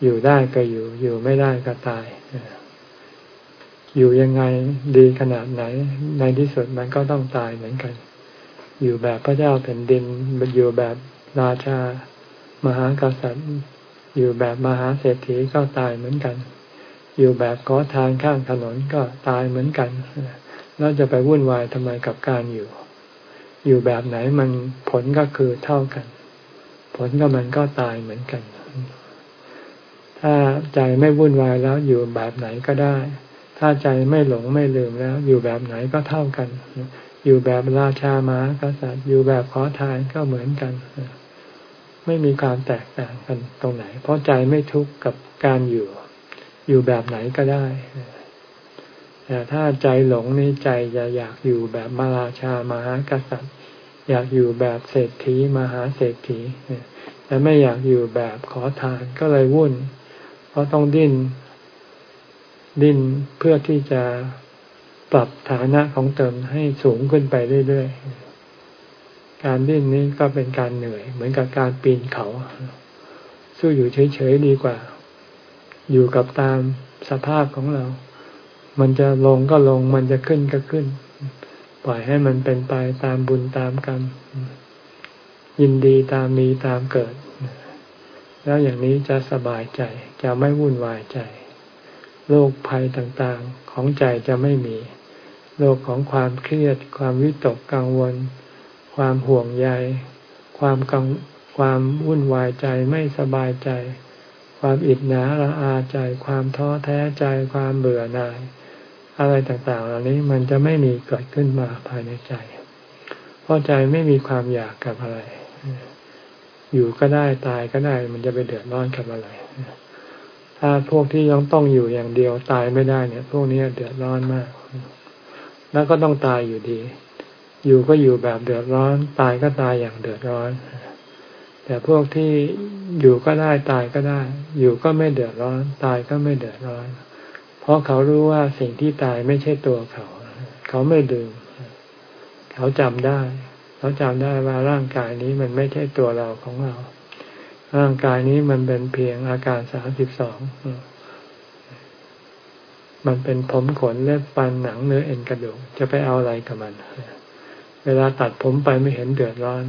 อยู่ได้ก็อยู่ อยู่ไม่ได้ก็ตาย อยู่ยังไงดีขนาดไหน ในที่สุดมันก็ต้องตายเหมือนกัน อยู่แบบพระเจ้าแผ่นดินอยู่แบบราชามหากษัตริย์ อยู่แบบมหาเศรษฐีก็ตายเหมือนกัน อยู่แบบขอทานข้างถนนก็ตายเหมือนกันแล้วจะไปวุ่นวายทำไมกับการอยู่ อยู่แบบไหนมันผลก็คือเท่ากัน ลก็มันก็ตายเหมือนกัน ถ้าใจไม่วุ่นวายแล้วอยู่แบบไหนก็ได้ ถ้าใจไม่หลงไม่ลืมแล้ว อยู่แบบไหนก็เท่ากัน อยู่แบบราชามากษัตริย์อยู่แบบขอทานก็เหมือนกันไม่มีความแตกต่างกันตรงไหน เพราะใจไม่ทุกข์กับการอยู่ อยู่แบบไหนก็ได้แต่ถ้าใจหลงนี่ใจจะอยากอยู่แบบมาราชามหากษัตริย์ อยากอยู่แบบเศรษฐีมหาเศรษฐีแต่ไม่อยากอยู่แบบขอทานก็เลยวุ่น เพราะต้องดิ้น ดิ้นเพื่อที่จะปรับฐานะของตนให้สูงขึ้นไปเรื่อยๆ การดิ้นนี้ก็เป็นการเหนื่อย เหมือนกับการปีนเขา สู้อยู่เฉยๆดีกว่า อยู่กับตามสภาพของเรา มันจะลงก็ลง มันจะขึ้นก็ขึ้น ปล่อยให้มันเป็นไปตามบุญตามกรรม ยินดีตามมีตามเกิด แล้วอย่างนี้จะสบายใจ จะไม่วุ่นวายใจ โรคภัยต่างๆของใจจะไม่มี โรคของความเครียด ความวิตกกังวล ความห่วงใย ความกังความวุ่นวายใจไม่สบายใจ ความอิจฉาระอาใจ ความท้อแท้ใจ ความเบื่อหน่าย อะไรต่างๆ เหล่านี้มันจะไม่มีเกิดขึ้นมาภายในใจ เพราะใจไม่มีความอยากกับอะไร อยู่ก็ได้ตายก็ได้ มันจะไปเดือดร้อนกับอะไร ถ้าพวกที่ยังต้องอยู่อย่างเดียวตายไม่ได้เนี่ย พวกนี้เดือดร้อนมาก แล้วก็ต้องตายอยู่ดี อยู่ก็อยู่แบบเดือดร้อน ตายก็ตายอย่างเดือดร้อน แต่พวกที่อยู่ก็ได้ตายก็ได้ อยู่ก็ไม่เดือดร้อน ตายก็ไม่เดือดร้อน เพราะเขารู้ว่าสิ่งที่ตายไม่ใช่ตัวเขา เขาไม่ลืม เขาจำได้ เขาจำได้ว่าร่างกายนี้มันไม่ใช่ตัวเราของเรา ร่างกายนี้มันเป็นเพียงอาการสามสิบสองมันเป็นผมขนเล็บปันหนังเนื้อเอ็นกระดูกจะไปเอาอะไรกับมัน เวลาตัดผมไปไม่เห็นเดือดร้อน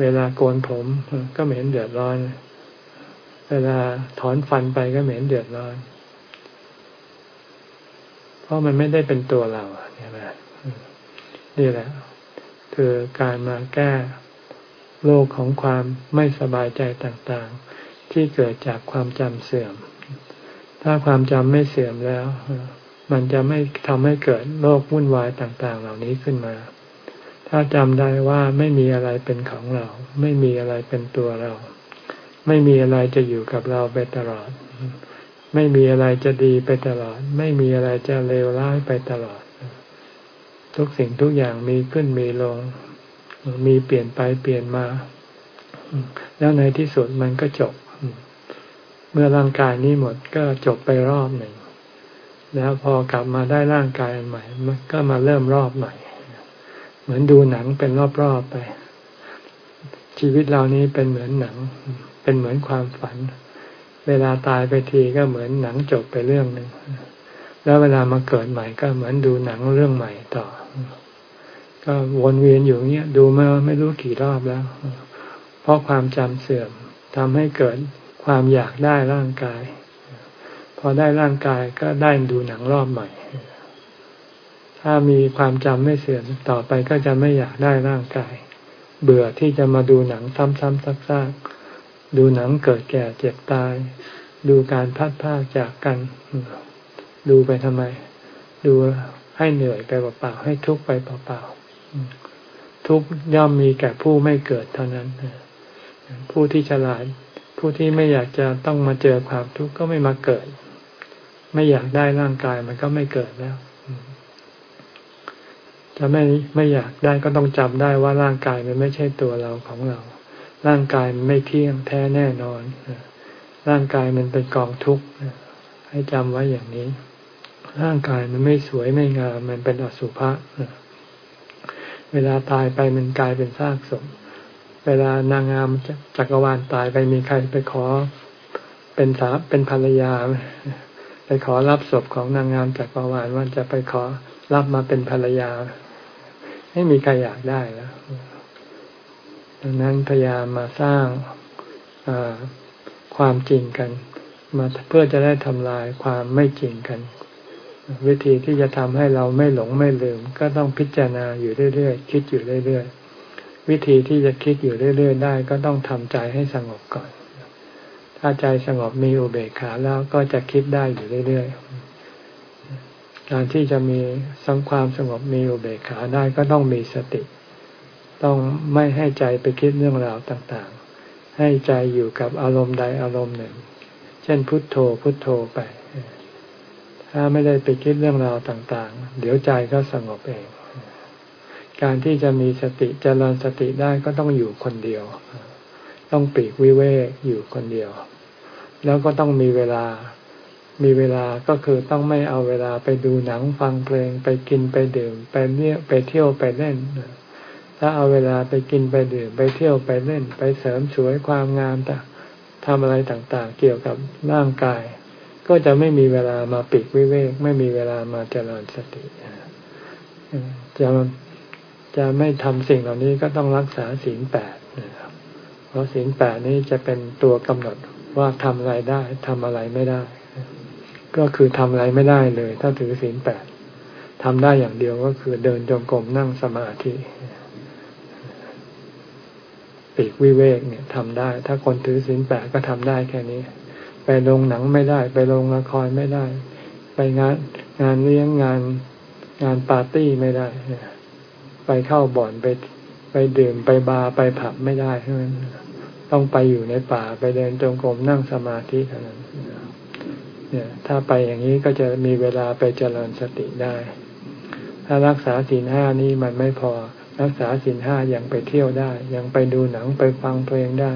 เวลาโกนผมก็เหม็นเดือดร้อน เวลาถอนฟันไปก็เหม็นเดือดร้อนเราะมันไม่ได้เป็นตัวเราใช่ไหมนี่แหละ คือการมาแก้โรคของความไม่สบายใจต่างๆ ที่เกิดจากความจำเสื่อม ถ้าความจำไม่เสื่อมแล้ว มันจะไม่ทำให้เกิดโรควุ่นวายต่าง ๆ เหล่านี้ขึ้นมา ถ้าจำได้ว่าไม่มีอะไรเป็นของเรา ไม่มีอะไรเป็นตัวเรา ไม่มีอะไรจะอยู่กับเราไปตลอด ไม่มีอะไรจะดีไปตลอด ไม่มีอะไรจะเลวร้ายไปตลอด ทุกสิ่งทุกอย่างมีขึ้นมีลง มีเปลี่ยนไปเปลี่ยนมา แล้วในที่สุดมันก็จบ เมื่อร่างกายนี้หมดก็จบไปรอบหนึ่ง แล้วพอกลับมาได้ร่างกายใหม่ มันก็มาเริ่มรอบใหม่ เหมือนดูหนังเป็นรอบๆไป ชีวิตเรานี้เป็นเหมือนหนัง เป็นเหมือนความฝัน เวลาตายไปทีก็เหมือนหนังจบไปเรื่องหนึ่งแล้วเวลามาเกิดใหม่ก็เหมือนดูหนังเรื่องใหม่ต่อ ก็วนเวียนอยู่เงี้ยดูมาไม่รู้กี่รอบแล้ว เพราะความจำเสื่อมทำให้เกิดความอยากได้ร่างกาย พอได้ร่างกายก็ได้ดูหนังรอบใหม่ ถ้ามีความจำไม่เสื่อมต่อไปก็จะไม่อยากได้ร่างกาย เบื่อที่จะมาดูหนังซ้ำๆซักๆ ดูหนังเกิดแก่เจ็บตาย ดูการพัดพากจากกัน ดูไปทำไม ดูให้เหนื่อยไปเปล่าๆให้ทุกข์ไปเปล่าๆทุกย่อมมีแก่ผู้ไม่เกิดเท่านั้นผู้ที่ฉลาด ผู้ที่ไม่อยากจะต้องมาเจอความทุกข์ก็ไม่มาเกิด ไม่อยากได้ร่างกายมันก็ไม่เกิดแล้วถ้าไม่ไม่อยากได้ก็ต้องจำได้ว่าร่างกายมันไม่ใช่ตัวเราของเรา ร่างกายมันไม่เที่ยงแท้แน่นอน ร่างกายมันเป็นกองทุกข์ให้จำไว้อย่างนี้ ร่างกายมันไม่สวยไม่งามมันเป็นอสุภะเวลาตายไปมันกลายเป็นซากศพ เวลานางงามจักรวาลตายไปมีใครไปขอเป็นสาเป็นภรรยา ไปขอรับศพของนางงามจักรวาลว่าจะไปขอรับมาเป็นภรรยา ไม่มีใครอยากได้แล้ว ดังนั้นพยายามมาสร้างความจริงกัน มาเพื่อจะได้ทำลายความไม่จริงกัน วิธีที่จะทำให้เราไม่หลงไม่ลืม ก็ต้องพิจารณาอยู่เรื่อยๆคิดอยู่เรื่อยๆวิธีที่จะคิดอยู่เรื่อยๆ ได้ก็ต้องทำใจให้สงบก่อน ถ้าใจสงบมีอุเบกขาแล้วก็จะคิดได้อยู่เรื่อยๆการที่จะมีสังความสงบมีอุเบกขาได้ก็ต้องมีสติ ต้องไม่ให้ใจไปคิดเรื่องราวต่างๆ ให้ใจอยู่กับอารมณ์ใดอารมณ์หนึ่ง เช่นพุทโธพุทโธไป ถ้าไม่ได้ไปคิดเรื่องราวต่างๆ เดี๋ยวใจก็สงบเอง การที่จะมีสติจเจริญสติได้ก็ต้องอยู่คนเดียว ต้องปีกวิเวกอยู่คนเดียว แล้วก็ต้องมีเวลามีเวลาก็คือต้องไม่เอาเวลาไปดูหนังฟังเพลงไปกินไปดื่ม ไปเนี่ยไปเที่ยวไปเล่น ถ้าเอาเวลาไปกินไปดื่มไปเที่ยวไปเล่น ไปเสริมสวยความงามต่ทำอะไรต่างๆ เกี่ยวกับร่างกาย ก็จะไม่มีเวลามาปิดวิเวก ไม่มีเวลามาเจริญสติจะจะไม่ทำสิ่งเหล่านี้ก็ต้องรักษาศีลแปดเพราะศีลแปดนี้จะเป็นตัวกำหนดว่าทำอะไรได้ทำอะไรไม่ได้ ก็คือทำอะไรไม่ได้เลย ถ้าถือศีลแปดทำได้อย่างเดียวก็คือเดินจงกรมนั่งสมาธิ ปีกวิเวกเนี่ยทำได้ ถ้าคนถือศีลแปดก็ทำได้แค่นี้ ไปลงหนังไม่ได้ ไปลงละครไม่ได้ ไปงานงานเลี้ยงงานงานปาร์ตี้ไม่ได้ ไปเข้าบ่อนไปไปดื่มไปบาร์ไปผับไม่ได้ใช่ไหมต้องไปอยู่ในป่าไปเดินจงกรมนั่งสมาธิเท่านั้นเนี่ย ถ้าไปอย่างนี้ก็จะมีเวลาไปเจริญสติได้ ถ้ารักษาศีลห้านี้มันไม่พอ รักษาศีลห้ายังไปเที่ยวได้ ยังไปดูหนังไปฟังเพลงได้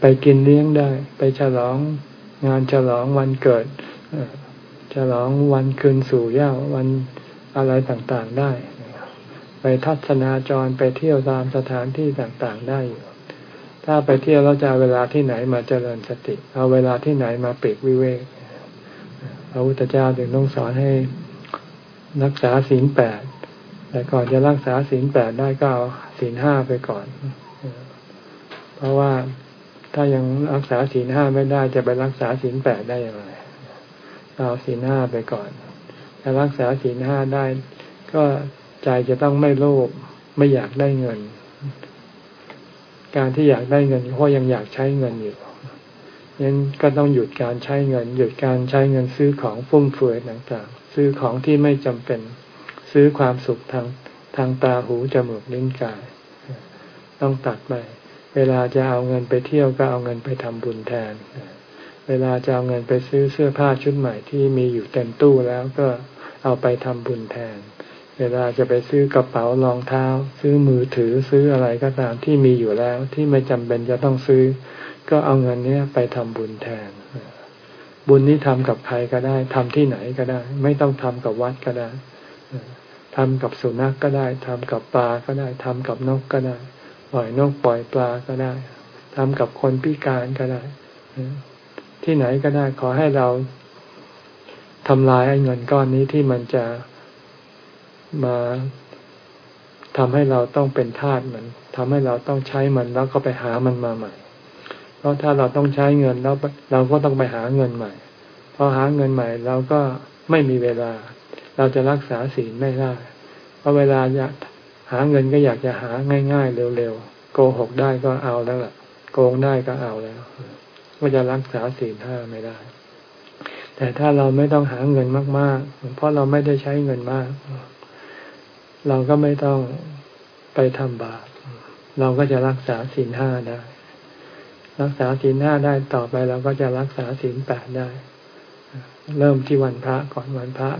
ไปกินเลี้ยงได้ ไปฉลองงานฉลองวันเกิดฉลองวันคืนสู่ย่าวันอะไรต่างๆได้ ไปทัศนาจรไปเที่ยวตามสถานที่ต่างๆได้อยู่ถ้าไปเที่ยวเราจะเวลาที่ไหนมาเจริญสติ เอาเวลาที่ไหนมาปิดวิเวกพระพุทธเจ้าถึงต้องสอนให้รักษาศีลแปด แต่ก่อนจะรักษาศีลแปดได้ก็เอาศีลห้าไปก่อน เพราะว่าถ้ายังรักษาศีลห้าไม่ได้จะไปรักษาศีลแปดได้อย่างไรเอาศีลห้าไปก่อนถ้ารักษาศีลห้าได้ ก็ใจจะต้องไม่โลภไม่อยากได้เงิน การที่อยากได้เงินเพราะยังอยากใช้เงินอยู่ยังก็ต้องหยุดการใช้เงิน หยุดการใช้เงินซื้อของฟุ่มเฟือยต่างๆ ซื้อของที่ไม่จำเป็น ซื้อความสุขทางทางตาหูจมูกลิ้นกาย ต้องตัดไป เวลาจะเอาเงินไปเที่ยวก็เอาเงินไปทำบุญแทน เวลาจะเอาเงินไปซื้อเสื้อผ้าชุดใหม่ที่มีอยู่เต็มตู้แล้วก็เอาไปทำบุญแทน เวลาจะไปซื้อกระเป๋ารองเท้า ซื้อมือถือซื้ออะไรก็ตามที่มีอยู่แล้วที่ไม่จำเป็นจะต้องซื้อ ก็เอาเงินนี้ไปทำบุญแทน บุญนี้ทำกับใครก็ได้ทำที่ไหนก็ได้ ไม่ต้องทำกับวัดก็ได้ ทำกับสุนัขกก็ได้ทำกับปลาก็ได้ทำกับนกก็ได้ ปล่อยนกปล่อยปลาก็ได้ทำกับคนพิการก็ได้ ที่ไหนก็ได้ขอให้เราทำลายไอ้เงินก้อนนี้ที่มันจะมาทำให้เราต้องเป็นทาสมันทำให้เราต้องใช้มันแล้วก็ไปหามันมาใหม่ เพราะถ้าเราต้องใช้เงินแล้วเราก็ต้องไปหาเงินใหม่พอหาเงินใหม่เราก็ไม่มีเวลา เราจะรักษาศีลไม่ได้เพราะเวลาอยากหาเงินก็อยากจะหาง่าย ๆ เร็วๆโกหกได้ก็เอาแล้วล่ะโกงได้ก็เอาแล้ว ก็จะรักษาศีลห้าไม่ได้ แต่ถ้าเราไม่ต้องหาเงินมาก ๆ เพราะเราไม่ได้ใช้เงินมาก เราก็ไม่ต้องไปทำบาปเราก็จะรักษาศีลห้าได้ รักษาศีลห้าได้ต่อไปเราก็จะรักษาศีลแปดได้ เริ่มที่วันพระก่อนวันพระ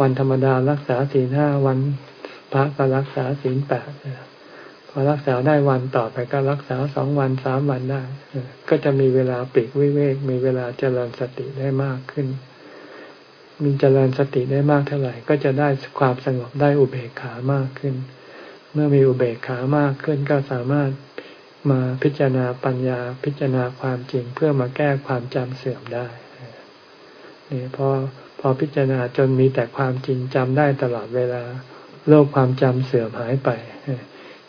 วันธรรมดารักษาศีลห้าวันพระก็รักษาศีลแปดพอรักษาได้วันต่อไปก็รักษาสองวันสามวันได้ ก็จะมีเวลาปิดวิเวก มีเวลาเจริญสติได้มากขึ้น มีเจริญสติได้มากเท่าไหร่ ก็จะได้ความสงบได้อุเบกขามากขึ้น เมื่อมีอุเบกขามากขึ้นก็สามารถมาพิจารณาปัญญาพิจารณาความจริงเพื่อมาแก้ความจำเสื่อมได้ นี่พอ พอพิจารณาจนมีแต่ความจริงจำได้ตลอดเวลา โลกความจำเสื่อมหายไป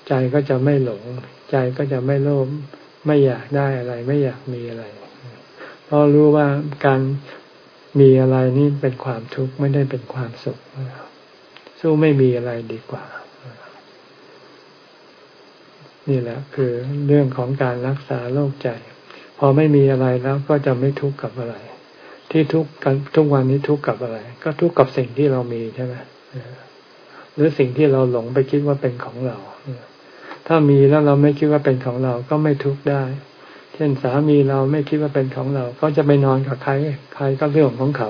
ใจก็จะไม่หลง ใจก็จะไม่โลภไม่อยากได้อะไร ไม่อยากมีอะไร เพราะรู้ว่าการมีอะไรนี่เป็นความทุกข์ไม่ได้เป็นความสุขสู้ไม่มีอะไรดีกว่า นี่แหละ คือเรื่องของการรักษาโรคใจ พอไม่มีอะไรแล้วก็จะไม่ทุกข์กับอะไร ที่ทุกกันทุกวันนี้ทุกกับอะไร ก็ทุกกับสิ่งที่เรามีใช่ไหมหรือสิ่งที่เราหลงไปคิดว่าเป็นของเรา ถ้ามีแล้วเราไม่คิดว่าเป็นของเราก็ไม่ทุกข์ได้ เช่นสามีเราไม่คิดว่าเป็นของเรา ก็จะไปนอนกับใคร ใครก็เรื่องของเขา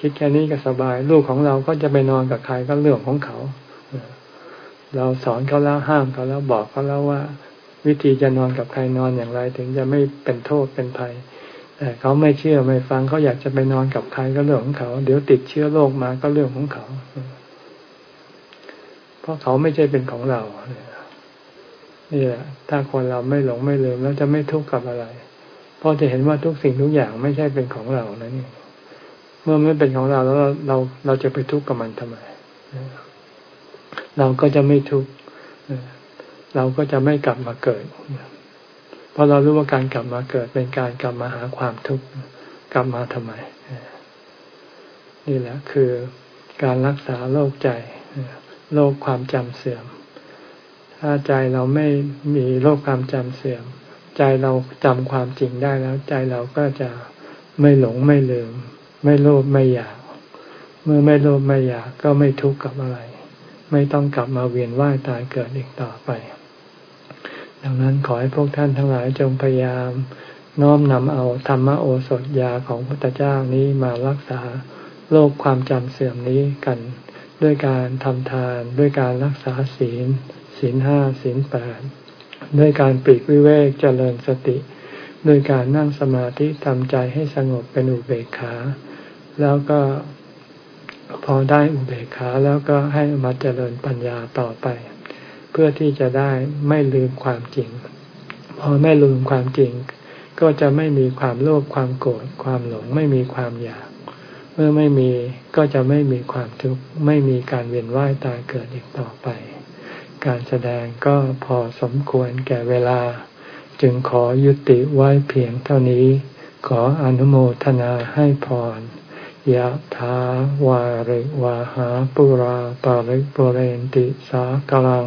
คิดแค่นี้ก็สบาย ลูกของเราก็จะไปนอนกับใครก็เรื่องของเขา เราสอนเขาแล้วห้ามเขาแล้วบอกเขาแล้วว่า วิธีจะนอนกับใครนอนอย่างไร ถึงจะไม่เป็นโทษเป็นภัย เขาไม่เชื่อไม่ฟังเขาอยากจะไปนอนกับใครก็เรื่องของเขา เดี๋ยวติดเชื้อโรคมาก็เรื่องของเขา เพราะเขาไม่ใช่เป็นของเรานี่แหละถ้าคนเราไม่หลงไม่ลืมแล้วจะไม่ทุกข์กับอะไร เพราะจะเห็นว่าทุกสิ่งทุกอย่างไม่ใช่เป็นของเรานะนี่เมื่อไม่เป็นของเราแล้วเราเราจะไปทุกข์กับมันทำไมเราก็จะไม่ทุกข์เราก็จะไม่กลับมาเกิด เพราะเรารู้ว่าการกลับมาเกิดเป็นการกลับมาหาความทุกข์กลับมาทำไม นี่แหละคือการรักษาโรคใจโรคความจำเสื่อม ถ้าใจเราไม่มีโรคความจำเสื่อม ใจเราจำความจริงได้แล้ว ใจเราก็จะไม่หลงไม่ลืม ไม่โลภไม่อยาก เมื่อไม่โลภไม่อยากก็ไม่ทุกข์กับอะไร ไม่ต้องกลับมาเวียนว่ายตายเกิดอีกต่อไป ดังนั้นขอให้พวกท่านทั้งหลายจงพยายาม น้อมนำเอาธรรมโอสถยาของพระพุทธเจ้านี้มารักษาโรคความจำเสื่อมนี้กัน ด้วยการทำทาน ด้วยการรักษาศีล ศีลห้าศีลแปดด้วยการปลีกวิเวกเจริญสติ ด้วยการนั่งสมาธิทำใจให้สงบเป็นอุเบกขา แล้วก็พอได้อุเบกขาแล้วก็ให้มาเจริญปัญญาต่อไป เพื่อที่จะได้ไม่ลืมความจริง พอไม่ลืมความจริง ก็จะไม่มีความโลภความโกรธความหลง ไม่มีความอยาก เมื่อไม่มีก็จะไม่มีความทุกข์ไม่มีการเวียนว่ายตายเกิดอีกต่อไป การแสดงก็พอสมควรแก่เวลา จึงขอยุติไว้เพียงเท่านี้ ขออนุโมทนาให้พรยะถาวาริวาหาปุราปาริปุเรนติสากลัง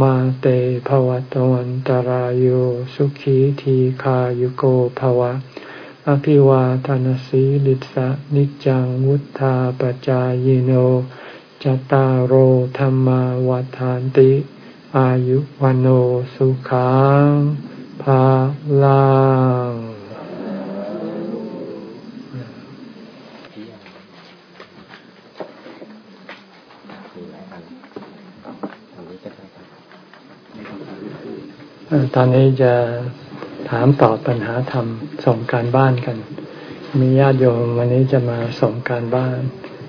มาเตภวตวันตารโยสุขีทีขายุโกภวะ อภิวาทานสีลิสะนิจังวุธาปจายโนจตารโหธรรมวาทานติ อายุวันโอสุขังภาลัง ตอนนี้จะถามตอบปัญหาธรรมส่งการบ้านกัน มีญาติโยมวันนี้จะมาส่งการบ้าน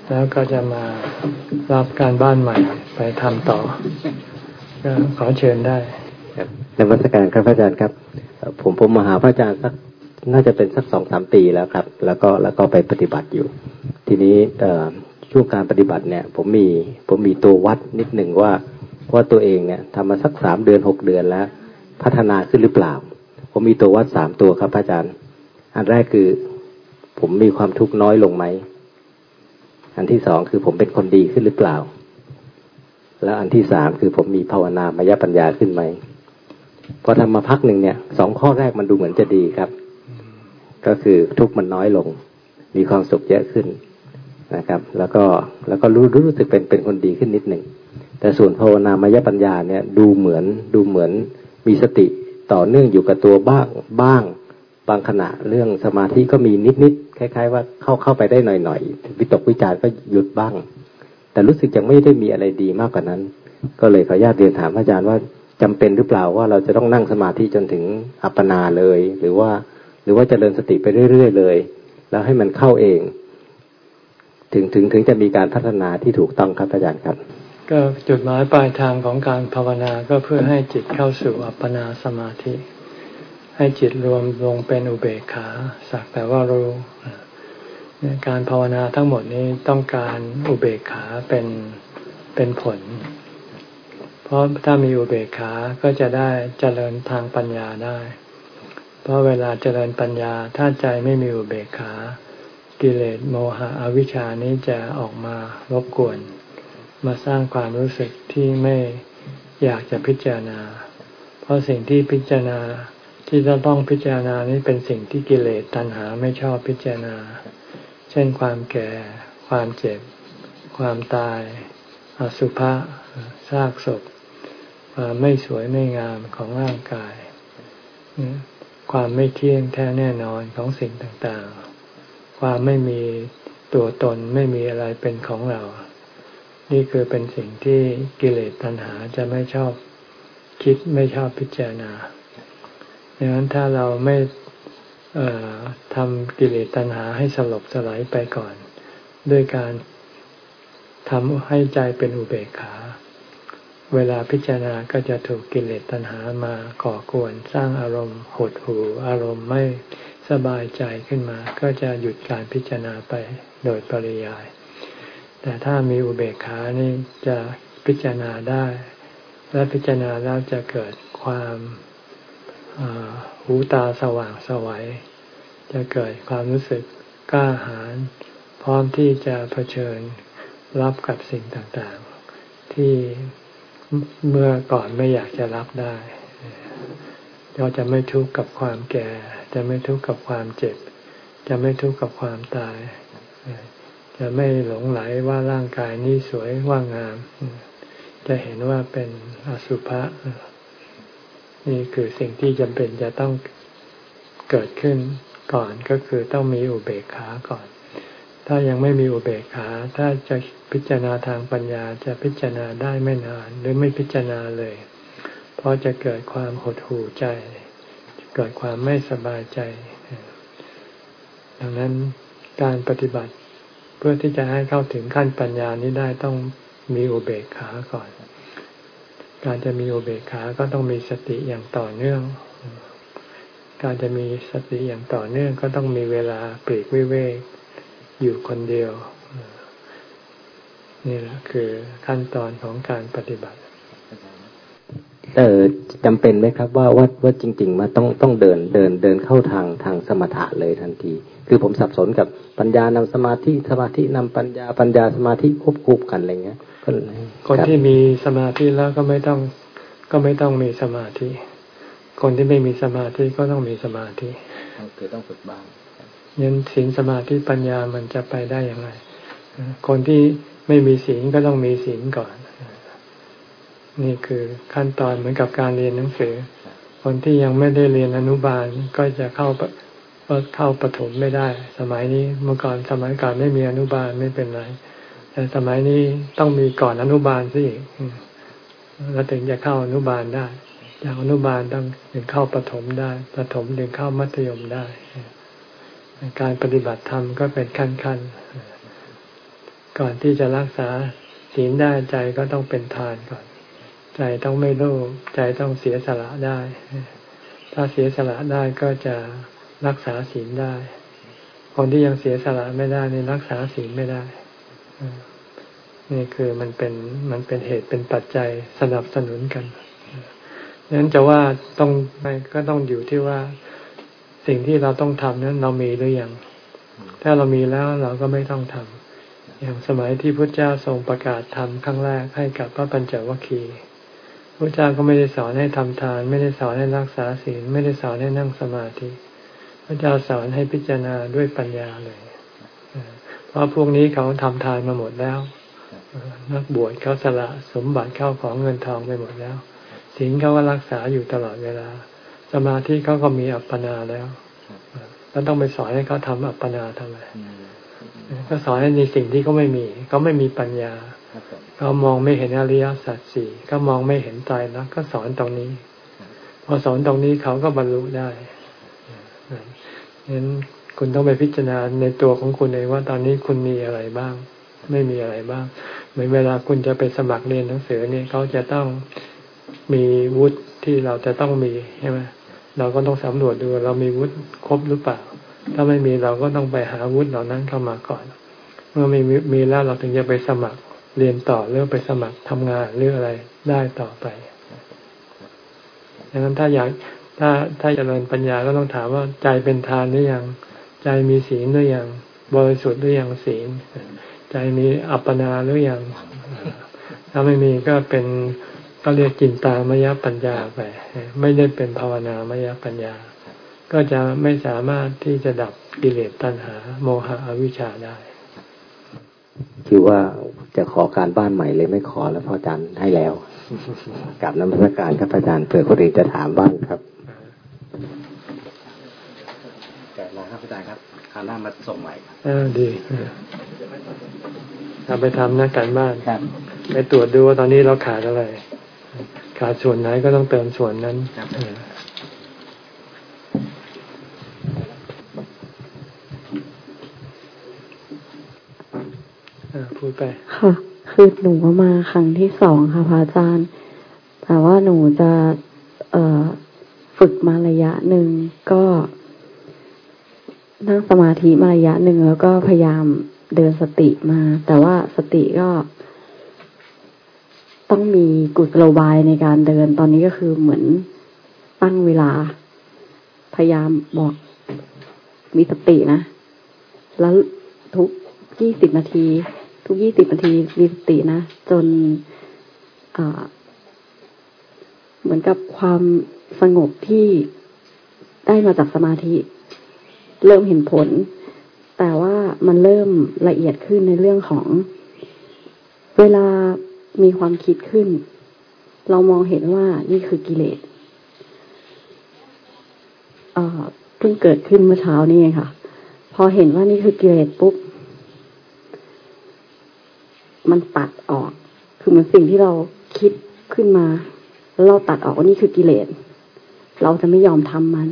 แล้วก็จะมารับการบ้านใหม่ไปทำต่อก็ขอเชิญได้ครับในวัฒการครับอาจารย์ครับ ผมผมมาหาพระอาจารย์สักน่าจะเป็นสักสองสามปีแล้วครับ แล้วก็แล้วก็ไปปฏิบัติอยู่ ทีนี้ช่วงการปฏิบัติเนี่ย ผมมีผมมีตัววัดนิดหนึ่งว่าว่าตัวเองเนี่ยทำมาสักสามเดือนหกเดือนแล้ว พัฒนาขึ้นหรือเปล่า ผมมีตัววัดสามตัวครับอาจารย์ อันแรกคือ ผมมีความทุกข์น้อยลงไหม อันที่สองคือผมเป็นคนดีขึ้นหรือเปล่า แล้วอันที่สามคือผมมีภาวนามายปัญญาขึ้นไหมพอทำมาพักหนึ่งเนี่ยสองข้อแรกมันดูเหมือนจะดีครับ ก็คือทุกข์มันน้อยลง มีความสุขเยอะขึ้นนะครับ แล้วก็แล้วก็รู้รู้สึกเป็นเป็นคนดีขึ้นนิดหนึ่งแต่ส่วนภาวนามายปัญญาเนี่ยดูเหมือนดูเหมือน มีสติต่อเนื่องอยู่กับตัวบ้างบ้าง บางขณะเรื่องสมาธิก็มีนิดๆคล้าย ๆ ว่าเข้าเข้าไปได้หน่อยๆวิตกวิจารก็หยุดบ้าง แต่รู้สึกยังไม่ได้มีอะไรดีมากกว่านั้น ก็เลยขออนุญาตเรียนถามอาจารย์ว่าจำเป็นหรือเปล่าว่าเราจะต้องนั่งสมาธิจนถึงอัปปนาเลย หรือว่า หรือว่าจเจริญสติไปเรื่อยๆเลย แล้วให้มันเข้าเอง ถึงถึงถึงจะมีการพัฒนาที่ถูกต้องครับอาจารย์ครับ ก็จุดหมายปลายทางของการภาวนาก็เพื่อให้จิตเข้าสู่อัปปนาสมาธิ ให้จิตรวมลงเป็นอุเบกขาสักแต่ว่ารู้การภาวนาทั้งหมดนี้ต้องการอุเบกขาเป็นเป็นผล เพราะถ้ามีอุเบกขาก็จะได้เจริญทางปัญญาได้ เพราะเวลาเจริญปัญญาถ้าใจไม่มีอุเบกขา กิเลสโมหะอวิชชานี้จะออกมารบกวน มาสร้างความรู้สึกที่ไม่อยากจะพิจารณา เพราะสิ่งที่พิจารณาที่จะต้องพิจารณานี้เป็นสิ่งที่กิเลสตัณหาไม่ชอบพิจารณา เช่นความแก่ ความเจ็บ ความตาย อสุภะซากศพ ความไม่สวยไม่งามของร่างกาย ความไม่เที่ยงแท้แน่นอนของสิ่งต่างๆ ความไม่มีตัวตนไม่มีอะไรเป็นของเรา นี่คือเป็นสิ่งที่กิเลสตัณหาจะไม่ชอบคิดไม่ชอบพิจารณาดังนั้นถ้าเราไม่ทำกิเลสตัณหาให้สลบสลายไปก่อน ด้วยการทำให้ใจเป็นอุเบกขา เวลาพิจารณาก็จะถูกกิเลสตัณหามาก่อกวนสร้างอารมณ์หดหู่อารมณ์ไม่สบายใจขึ้นมา ก็จะหยุดการพิจารณาไปโดยปริยาย แต่ถ้ามีอุเบกขานี่จะพิจารณาได้ และพิจารณาแล้วจะเกิดความหูตาสว่างสวัย จะเกิดความรู้สึกกล้าหาญพร้อมที่จะเผชิญรับกับสิ่งต่างๆ ที่เมื่อก่อนไม่อยากจะรับได้เราจะไม่ทุกข์กับความแก่ จะไม่ทุกข์กับความเจ็บ จะไม่ทุกข์กับความตาย จะไม่หลงไหลว่าร่างกายนี้สวยว่างาม จะเห็นว่าเป็นอสุภะนี่คือสิ่งที่จำเป็นจะต้องเกิดขึ้นก่อนก็คือต้องมีอุเบกขาก่อน ถ้ายังไม่มีอุเบกขา ถ้าจะพิจารณาทางปัญญาจะพิจารณาได้ไม่นาน หรือไม่พิจารณาเลย เพราะจะเกิดความหดหู่ใจ เกิดความไม่สบายใจ ดังนั้นการปฏิบัติ เพื่อที่จะให้เข้าถึงขั้นปัญญานี้ได้ต้องมีอุเบกขาก่อน การจะมีอุเบกขาก็ต้องมีสติอย่างต่อเนื่อง การจะมีสติอย่างต่อเนื่องก็ต้องมีเวลาปลีกวิเวกอยู่คนเดียว นี่แหละคือขั้นตอนของการปฏิบัติเออจำเป็นไหมครับว่าว่าว่าจริง ๆ มาต้องต้องเดินเดินเดินเข้าทางทางสมถะเลยทันที คือผมสับสนกับปัญญานำสมาธิสมาธินำปัญญาปัญญาสมาธิควบคู่กันอะไรเงี้ยก็คนที่มีสมาธิแล้วก็ไม่ต้องก็ไม่ต้องมีสมาธิ คนที่ไม่มีสมาธิก็ต้องมีสมาธิคือต้องฝึกบ้างยันศีลสมาธิปัญญามันจะไปได้อย่างไรคนที่ไม่มีศีลก็ต้องมีศีลก่อน นี่คือขั้นตอนเหมือนกับการเรียนหนังสือ คนที่ยังไม่ได้เรียนอนุบาลก็จะเข้า เข้าประถมไม่ได้ สมัยนี้เมื่อก่อนสมัยก่อนไม่มีอนุบาลไม่เป็นไร แต่สมัยนี้ต้องมีก่อนอนุบาลสิแล้วถึงจะเข้าอนุบาลได้จากอนุบาลต้องถึงเข้าปฐมได้ปฐมถึงเข้ามัธยมได้ การปฏิบัติธรรมก็เป็นขั้นขั้นก่อนที่จะรักษาศีลได้ใจก็ต้องเป็นทานก่อน ใจต้องไม่โลภใจต้องเสียสละได้ ถ้าเสียสละได้ก็จะ รักษาศีลได้ คนที่ยังเสียสละไม่ได้นี่รักษาศีลไม่ได้ นี่คือมันเป็นมันเป็นเหตุเป็นปัจจัยสนับสนุนกันนั้นจะว่าต้องก็ต้องอยู่ที่ว่าสิ่งที่เราต้องทำนั้นเรามีหรือยัง ถ้าเรามีแล้วเราก็ไม่ต้องทำอย่างสมัยที่พระเจ้าทรงประกาศธรรมครั้งแรกให้กับพระปัญจวัคคีย์พระเจ้าก็ไม่ได้สอนให้ทำทาน ไม่ได้สอนให้รักษาศีลไม่ได้สอนให้นั่งสมาธิ ระเจ้าสอนให้พิจารณาด้วยปัญญาเลย เพราะพวกนี้เขาทำทานมาหมดแล้ว นักบวชเขาสละสมบัติเข้าของเงินทองไปหมดแล้วศีลเขาก็รักษาอยู่ตลอดเวลา สมาธิเขาก็มีอัปปนาแล้วแล้วต้องไปสอนให้เขาทำอัปปนาทำไมก็สอนให้ในสิ่งที่เขาไม่มีเขาไม่มีปัญญาเขามองไม่เห็นอริยสัจสี่เขามองไม่เห็นตายแล้วก็สอนตรงนี้ พอสอนตรงนี้เขาก็บรรลุได้ ฉะนั้นคุณต้องไปพิจารณาในตัวของคุณเองว่าตอนนี้คุณมีอะไรบ้าง ไม่มีอะไรบ้าง เหมือนเวลาคุณจะไปสมัครเรียนหนังสือเนี่ยเขาจะต้องมีวุฒิที่เราจะต้องมีใช่ไหมเราก็ต้องสำรวจดูเรามีวุฒิครบหรือเปล่า ถ้าไม่มีเราก็ต้องไปหาวุฒิเหล่านั้นเข้ามาก่อน เมื่อมีมีแล้วเราถึงจะไปสมัครเรียนต่อหรือไปสมัครทำงานหรืออะไรได้ต่อไปดังนั้นถ้าอยาก ถ้าถ้าจะเริญปัญญาก็ต้องถามว่าใจเป็นทานหรือยังใจมีศีลหรือยังบริสุทธิ์หรือยังศีล ใจมีอัปปนาหรือยังถ้าไม่มีก็เป็นก็เรียกจินตามยปัญญาไป ไม่ได้เป็นภาวนามยปัญญา ก็จะไม่สามารถที่จะดับกิเลสตัณหา โมหะอวิชชาได้ คือว่าจะขอการบ้านใหม่เลยไม่ขอแล้วพออาจารย์ให้แล้วกลับน้ำพระการครับอาจารย์เผื่อคนอื่นจะถามบ้างครับแกะมาครับ อาจารย์ครับคราวหน้ามาส่งใหม่ครับอ่าดีเอาไปทำนะการบ้านครับไปตรวจดูว่าตอนนี้เราขาดอะไร ขาดส่วนไหนก็ต้องเติมส่วนนั้นครับเอออ่าพูดไปค่ะคือหนูก็มาครั้งที่สองค่ะพระอาจารย์ แต่ว่าหนูจะ เอ่อ ฝึกมาระยะหนึ่งก็ นั่งสมาธิมาระยะหนึ่งแล้วก็พยายามเดินสติมา แต่ว่าสติก็ ต้องมีกุศโลบายในการเดินตอนนี้ก็คือเหมือนตั้งเวลา พยายามบอกมีสตินะ แล้วทุกยี่สิบนาที ทุกยี่สิบนาทีมีสตินะ จนเหมือนกับความสงบที่ได้มาจากสมาธิ เริ่มเห็นผล แต่ว่ามันเริ่มละเอียดขึ้นในเรื่องของ เวลามีความคิดขึ้น เรามองเห็นว่านี่คือกิเลสเอ่อเพิ่งเกิดขึ้นเมื่อเช้านี่เองค่ะ พอเห็นว่านี่คือกิเลสปุ๊บ มันตัดออก คือเหมือนสิ่งที่เราคิดขึ้นมา เราตัดออกว่านี่คือกิเลส เราจะไม่ยอมทำมัน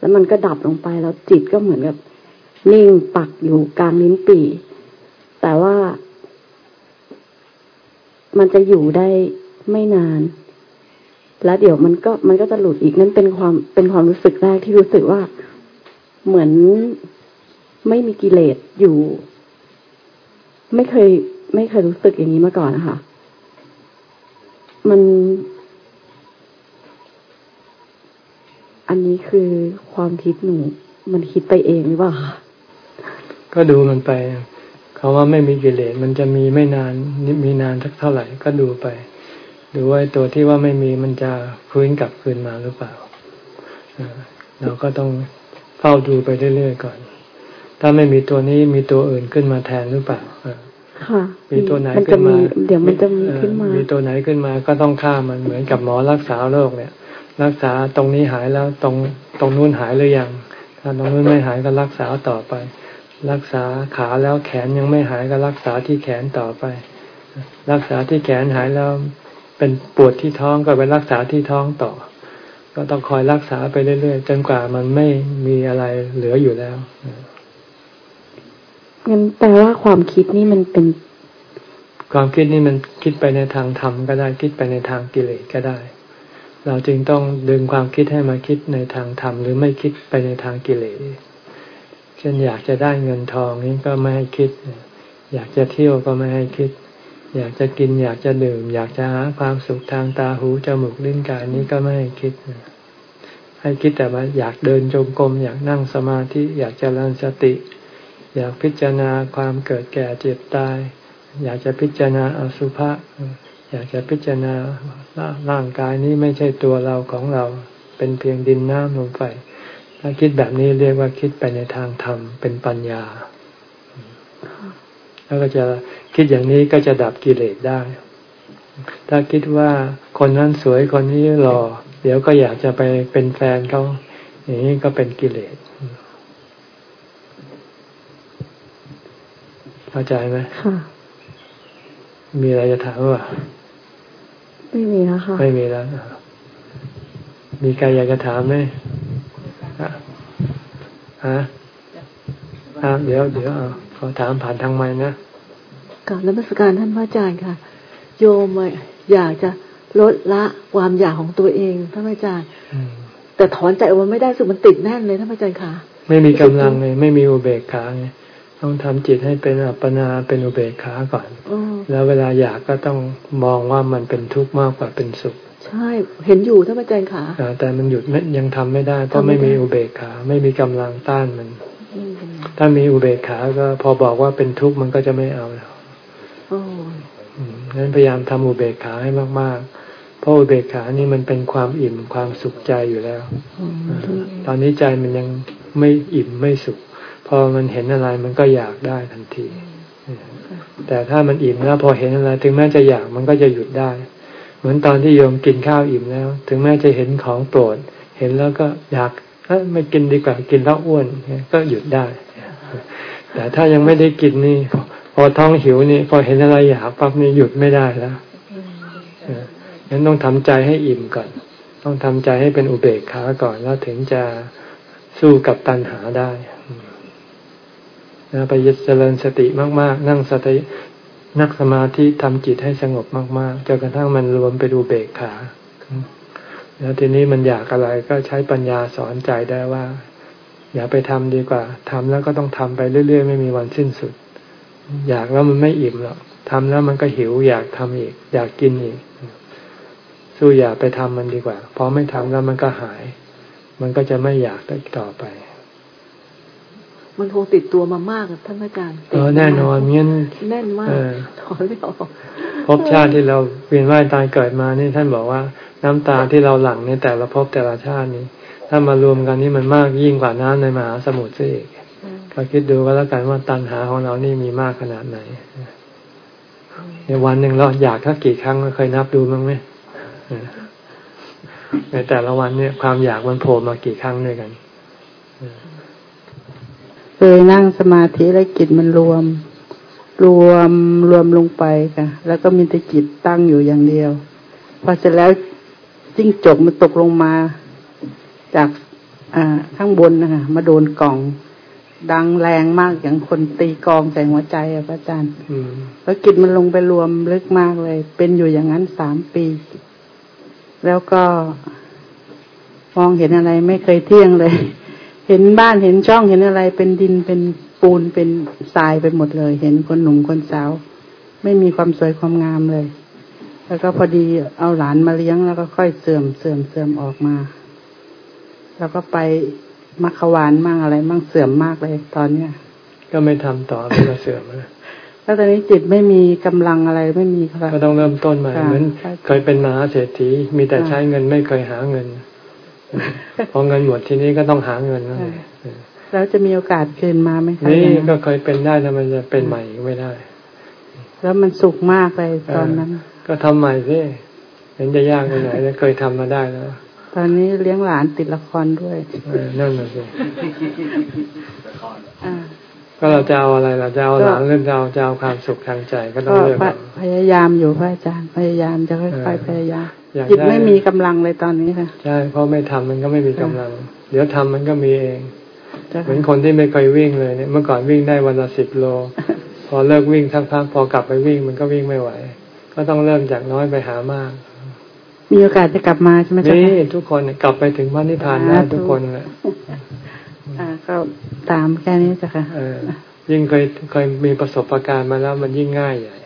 แล้วมันก็ดับลงไปแล้วจิตก็เหมือนกับนิ่งปักอยู่กลางลิ้นปี่ แต่ว่า มันจะอยู่ได้ไม่นาน แล้วเดี๋ยวมันก็มันก็จะหลุดอีกนั่นเป็นความเป็นความรู้สึกแรกที่รู้สึกว่าเหมือนไม่มีกิเลสอยู่ ไม่เคย ไม่เคยรู้สึกอย่างนี้มาก่อนนะคะมัน อันนี้คือความคิดหนู มันคิดไปเองหรือเปล่าคะก็ดูมันไปคาว่าไม่มีกิเลสมันจะมีไม่นานนิมีนานสักเท่าไหร่ก็ดูไป ดูว่าตัวที่ว่าไม่มีมันจะฟื้นกลับคืนมาหรือเปล่าเออเราก็ต้องเฝ้าดูไปเรื่อยๆก่อน ถ้าไม่มีตัวนี้มีตัวอื่นขึ้นมาแทนหรือเปล่าเออค่ะมีตัวไหนมันขึ้จะนมีมา เดี๋ยวมันจะมีขึ้นมาเออมีตัวไหนขึ้นมาก็ต้องฆ่ามันเหมือนกับหมอรักษาโรคเนี่ย รักษาตรงนี้หายแล้วตรงตรงนู้นหายหรือยัง ถ้าตรงนู้นไม่หายก็รักษาต่อไป รักษาขาแล้วแขนยังไม่หายก็รักษาที่แขนต่อไป รักษาที่แขนหายแล้วเป็นปวดที่ท้องก็ไปรักษาที่ท้องต่อ ก็ต้องคอยรักษาไปเรื่อยๆจนกว่ามันไม่มีอะไรเหลืออยู่แล้วงั้นแปลว่าความคิดนี่มันเป็น ความคิดนี่มันคิดไปในทางธรรมก็ได้คิดไปในทางกิเลสก็ได้ เราจึงต้องดึงความคิดให้มาคิดในทางธรรมหรือไม่คิดไปในทางกิเลสเช่นอยากจะได้เงินทองนี่ก็ไม่ให้คิด อยากจะเที่ยวก็ไม่ให้คิด อยากจะกินอยากจะดื่ม อยากจะหาความสุขทางตาหูจมูกลิ้นกายนี้ก็ไม่ให้คิด ให้คิดแต่ว่าอยากเดินจงกรมอยากนั่งสมาธิอยากเจริญสติ อยากพิจารณาความเกิดแก่เจ็บตาย อยากจะพิจารณาอสุภะ อยากจะพิจารณาร่างกายนี้ไม่ใช่ตัวเราของเรา เป็นเพียงดินน้ำลมไฟถ้าคิดแบบนี้เรียกว่าคิดไปในทางธรรมเป็นปัญญา แล้วก็จะคิดอย่างนี้ก็จะดับกิเลสได้ ถ้าคิดว่าคนนั้นสวยคนนี้หล่อเดี๋ยวก็อยากจะไปเป็นแฟนเขาอย่างนี้ก็เป็นกิเลสเข้าใจไหมค่ะมีอะไรจะถามว่า ไม่มีแล้วค่ะ ไม่มีแล้วอะมีใครอยากจะถามไหมอะฮะอะเดี๋ยวเดี๋ยวเอาขอถามผ่านทางไม้นะกราบนมัสการท่านพระอาจารย์ค่ะ โยมอะอยากจะลดละความอยากของตัวเองท่านพระอาจารย์อืมแต่ถอนใจออกมาไม่ได้รู้สึกมันติดแน่นเลยท่านพระอาจารย์ค่ะ ไม่มีกำลังไงไม่มีอุเบกขาไง ต้องทำจิตให้เป็นอัปปนาเป็นอุเบกขาก่อนอ๋อแล้วเวลาอยากก็ต้องมองว่ามันเป็นทุกข์มากกว่าเป็นสุข ใช่ เห็นอยู่ท่านพระอาจารย์ค่ะอ่าแต่มันหยุดไม่ยังทำไม่ได้ เพราะทำไม่ไม่ได้มีอุเบกขา ไม่มีกำลังต้านมันอืมถ้ามีอุเบกขาก็พอบอกว่าเป็นทุกข์มันก็จะไม่เอาแล้วอ๋ออืมงั้นพยายามทำอุเบกขาให้มาก ๆเพราะอุเบกขานี่มันเป็นความอิ่มความสุขใจอยู่แล้วอืมตอนนี้ใจมันยังไม่อิ่มไม่สุข พอมันเห็นอะไรมันก็อยากได้ทันที แต่ถ้ามันอิ่มแล้วพอเห็นอะไร ถึงแม้จะอยากมันก็จะหยุดได้ เหมือนตอนที่โยมกินข้าวอิ่มแล้ว ถึงแม้จะเห็นของโปรด เห็นแล้วก็อยากอ้ยไม่กินดีกว่ากินแล้วอ้วนก็หยุดได้ แต่ถ้ายังไม่ได้กินนี่ พอท้องหิวนี่พอเห็นอะไรอยากปั๊บนี่หยุดไม่ได้แล้วงั้นต้องทำใจให้อิ่มก่อน ต้องทำใจให้เป็นอุเบกขาก่อนแล้วถึงจะสู้กับตัณหาได้ ไปยึดเจริญสติมาก ๆ นั่งสตินักสมาธิทำจิตให้สงบมากๆจนกระทั่งมันรวมไปดูเบกขา แล้วทีนี้มันอยากอะไรก็ใช้ปัญญาสอนใจได้ว่า อย่าไปทำดีกว่าทำแล้วก็ต้องทำไปเรื่อย ๆ ไม่มีวันสิ้นสุด อยากแล้วมันไม่อิ่มหรอกทำแล้วมันก็หิว อยากทำอีก อยากกินอีก สู้อย่าไปทำมันดีกว่าพอไม่ทำแล้วมันก็หาย มันก็จะไม่อยากต่อไป มันคงติดตัวมามากท่านอาจารย์เออแน่นอนเงี้ยแน่นมากถอนไม่ออกภพชาติที่เราเวียนว่ายตายเกิดมานี่ท่านบอกว่าน้ำตาที่เราหลั่งในแต่ละภพแต่ละชาตินี้ ถ้ามารวมกันนี่มันมากยิ่งกว่าน้ำในมหาสมุทรซะอีกก็คิดดูก็แล้วกันว่าตันหาของเรานี่มีมากขนาดไหนในวันหนึ่งเราอยากทักกี่ครั้งเคยนับดูมั้งไหมในแต่ละวันเนี่ยความอยากมันโผล่มากี่ครั้งด้วยกัน เคยนั่งสมาธิแล้วจิตมันรวม รวมรวมลงไปค่ะ แล้วก็มีแต่จิตตั้งอยู่อย่างเดียว พอเสร็จแล้วจิ้งจกมันตกลงมา จากอ่าข้างบนนะคะมาโดนกล่อง ดังแรงมากอย่างคนตีกองใส่หัวใจอะพระอาจารย์แล้วจิตมันลงไปรวมลึกมากเลย เป็นอยู่อย่างนั้นสามปี แล้วก็มองเห็นอะไรไม่เคยเที่ยงเลย เห็นบ้านเห็นช่องเห็นอะไรเป็นดินเป็นปูนเป็นทรายไปหมดเลย เห็นคนหนุ่มคนสาว ไม่มีความสวยความงามเลย แล้วก็พอดีเอาหลานมาเลี้ยงแล้วก็ค่อยเสื่อมเสื่อมเสื่อมออกมา แล้วก็ไปมักขวานมั่งอะไร มั่งเสื่อมมากเลยตอนเนี้ย ก็ไม่ทำต่อไม่ก็เสื่อมเลยแล้วตอนนี้จิตไม่มีกำลังอะไรไม่มีก็ต้องเริ่มต้นใหม่เหมือนเคยเป็นมหาเศรษฐีมีแต่ใช้เงินไม่เคยหาเงิน พอเงินหมดทีนี้ก็ต้องหาเงินแล้วจะมีโอกาสคืนมาไหมคะนี่ก็เคยเป็นได้แต่มันจะเป็นใหม่ไม่ได้ แล้วมันสุขมากเลยตอนนั้น ก็ทำใหม่สิเห็นจะยากไปไหนเคยทำมาได้แล้วตอนนี้เลี้ยงหลานติดละครด้วยนั่นแหละสิ ก็เราจะเอาอะไรเราจะเอาหลานเรื่องเราจะเอาความสุขทางใจก็ต้องเลือกพยายามอยู่พระอาจารย์พยายามจะค่อยๆพยายามจิตไม่มีกำลังเลยตอนนี้ค่ะใช่เพราะไม่ทำมันก็ไม่มีกำลัง เดี๋ยวทำมันก็มีเอง เหมือนคนที่ไม่เคยวิ่งเลยเนี่ยเมื่อก่อนวิ่งได้วันละสิบโล พอเลิกวิ่งทั้งพักพอกลับไปวิ่งมันก็วิ่งไม่ไหว ก็ต้องเริ่มจากน้อยไปหามาก มีโอกาสจะกลับมาใช่ไหมจ๊ะนี่ทุกคนกลับไปถึงพระนิพพานได้ทุกคนแหละอ่า ก็ตามแค่นี้จ้ะค่ะยิ่งเคยเคยมีประสบการณ์มาแล้วมันยิ่งง่ายใหญ่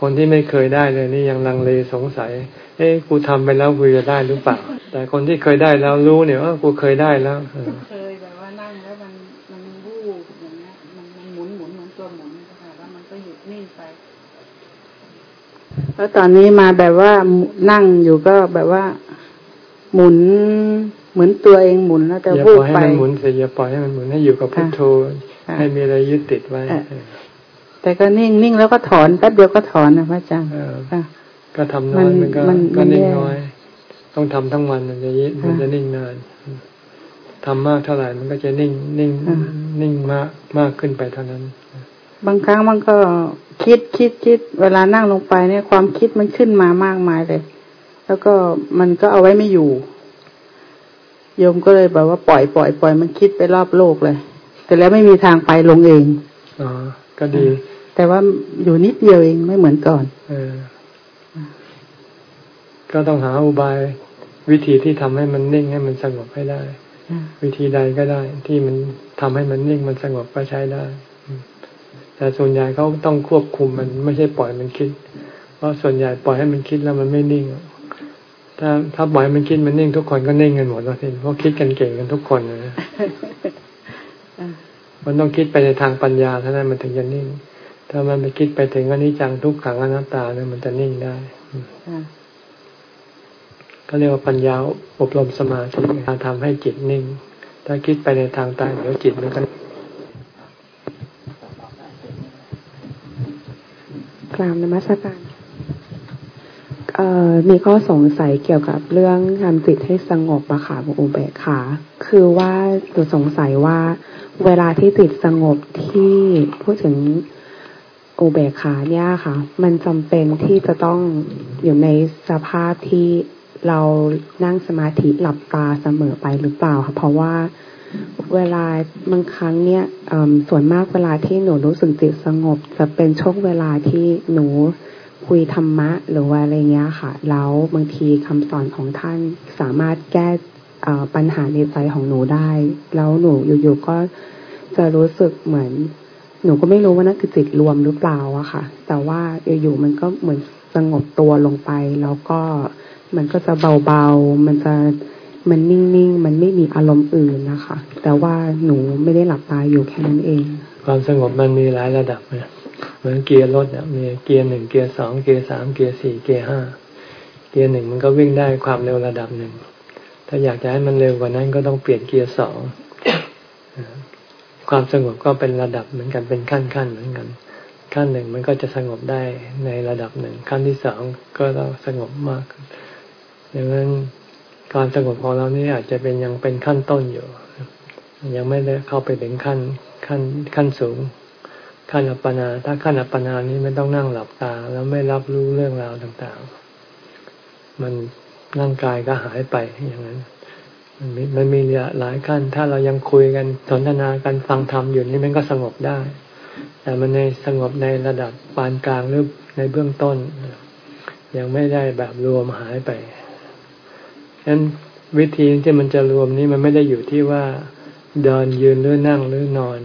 คนที่ไม่เคยได้เลยนี่ยังลังเลสงสัย เอ้กูทำไปแล้วกูจะได้หรือเปล่า แต่คนที่เคยได้แล้วรู้เนี่ยว่ากูเคยได้แล้วเคยแบบว่านั่งแล้วมันมันวูบอย่างเงี้ยมันมันหมุนหมุนเหมือนตัวหมุนนะคะแล้วมันก็หยุดนิ่งไปแล้วตอนนี้มาแบบว่านั่งอยู่ก็แบบว่า หมุน เหมือนตัวเองหมุนแล้วแต่วูบไปอย่าปล่อยให้มันหมุนเสียอย่าปล่อยให้มันหมุนให้อยู่กับพุทโธให้มีอะไรยึดติดไว้แต่ก็นิ่งนิ่งแล้วก็ถอนแป๊บเดียวก็ถอนนะพระอาจารย์ก็ทำน้อยมันก็ก็นิ่งน้อย ต้องทำทั้งวันมันจะยิ่มันจะนิ่งนานทำมากเท่าไหร่มันก็จะนิ่งนิ่งนิ่งมากมากขึ้นไปเท่านั้น บางครั้งมันก็คิดคิดคิดเวลานั่งลงไปเนี่ยความคิดมันขึ้นมามากมายเลย แล้วก็มันก็เอาไว้ไม่อยู่ โยมก็เลยแบบว่าปล่อยปล่อยปล่อยมันคิดไปรอบโลกเลย แต่แล้วไม่มีทางไปลงเองอ๋อก็ดี แต่ว่าอยู่นิดเดียวเองไม่เหมือนก่อน เออ ก็ต้องหาอุบายวิธีที่ทำให้มันนิ่งให้มันสงบให้ได้ วิธีใดก็ได้ ที่มันทำให้มันนิ่งมันสงบก็ใช้ได้ แต่ส่วนใหญ่เขาต้องควบคุมมันไม่ใช่ปล่อยมันคิด เพราะส่วนใหญ่ปล่อยให้มันคิดแล้วมันไม่นิ่ง ถ้าถ้าปล่อยมันคิดมันนิ่งทุกคนก็นิ่งกันหมดแล้วทีเพราะคิดกันเก่งกันทุกคนนะมันต้องคิดไปในทางปัญญาเท่านั้นมันถึงจะนิ่ง ถ้ามันไปคิดไปถึงอนิจจังทุกขังอนัตตาเนี่ยมันจะนิ่งได้ก็เรียกว่าปัญญาอบรมสมาธิการทำให้จิตนิ่ง ถ้าคิดไปในทางตายเดี๋ยวจิตมันก็กลามนมัสการ มีข้อสงสัยเกี่ยวกับเรื่องทำจิตให้สงบอะค่ะอุเบกขาคือว่าตัวสงสัยว่าเวลาที่จิตสงบที่พูดถึงอุเบกขาเนี่ยค่ะ มันจำเป็นที่จะต้องอยู่ในสภาพที่เรานั่งสมาธิหลับตาเสมอไปหรือเปล่าค่ะเพราะว่าเวลาบางครั้งเนี่ยส่วนมากเวลาที่หนูรู้สึกจิตสงบ จะเป็นช่วงเวลาที่หนู คุยธรรมะ หรือว่าอะไรเงี้ยค่ะ แล้วบางทีคำสอนของท่านสามารถแก้ปัญหาในใจของหนูได้ แล้วหนูอยู่ๆก็จะรู้สึกเหมือน หนูก็ไม่รู้ว่านั่นคือจิตรวมหรือเปล่าอะค่ะ แต่ว่าอยู่ๆมันก็เหมือนสงบตัวลงไป แล้วก็มันก็จะเบาๆ มันจะมันนิ่งๆ มันไม่มีอารมณ์อื่นนะคะ แต่ว่าหนูไม่ได้หลับตาอยู่แค่นั้นเอง ความสงบมันมีหลายระดับเนี่ย เหมือนเกียร์รถเนี่ยมีเกียร์หนึ่งเกียร์สองเกียร์สามเกียร์สี่เกียร์ห้าเกียร์หนึ่งมันก็วิ่งได้ความเร็วระดับหนึ่ง ถ้าอยากจะให้มันเร็วกว่านั้นก็ต้องเปลี่ยนเกียร์สองความสงบก็เป็นระดับเหมือนกันเป็นขั้นขั้นเหมือนกัน ขั้นหนึ่งมันก็จะสงบได้ในระดับหนึ่ง ขั้นที่สองก็ต้องสงบมากดังนั้นการสงบของเรานี่อาจจะเป็นยังเป็นขั้นต้นอยู่ ยังไม่ได้เข้าไปถึงขั้นขั้นขั้นสูง ขั้นอัปปนา ถ้าขั้นอัปปนานี้ไม่ต้องนั่งหลับตา แล้วไม่รับรู้เรื่องราวต่างๆ มันร่างกายก็หายไปอย่างนั้น มันมีมันมีหลายขั้น ถ้าเรายังคุยกันสนทนากันฟังธรรมอยู่นี่มันก็สงบได้ แต่มันในสงบในระดับปานกลางหรือในเบื้องต้น ยังไม่ได้แบบรวมหายไปฉะนั้นวิธีที่มันจะรวมนี้มันไม่ได้อยู่ที่ว่าเดินยืนหรือนั่งหรือนอน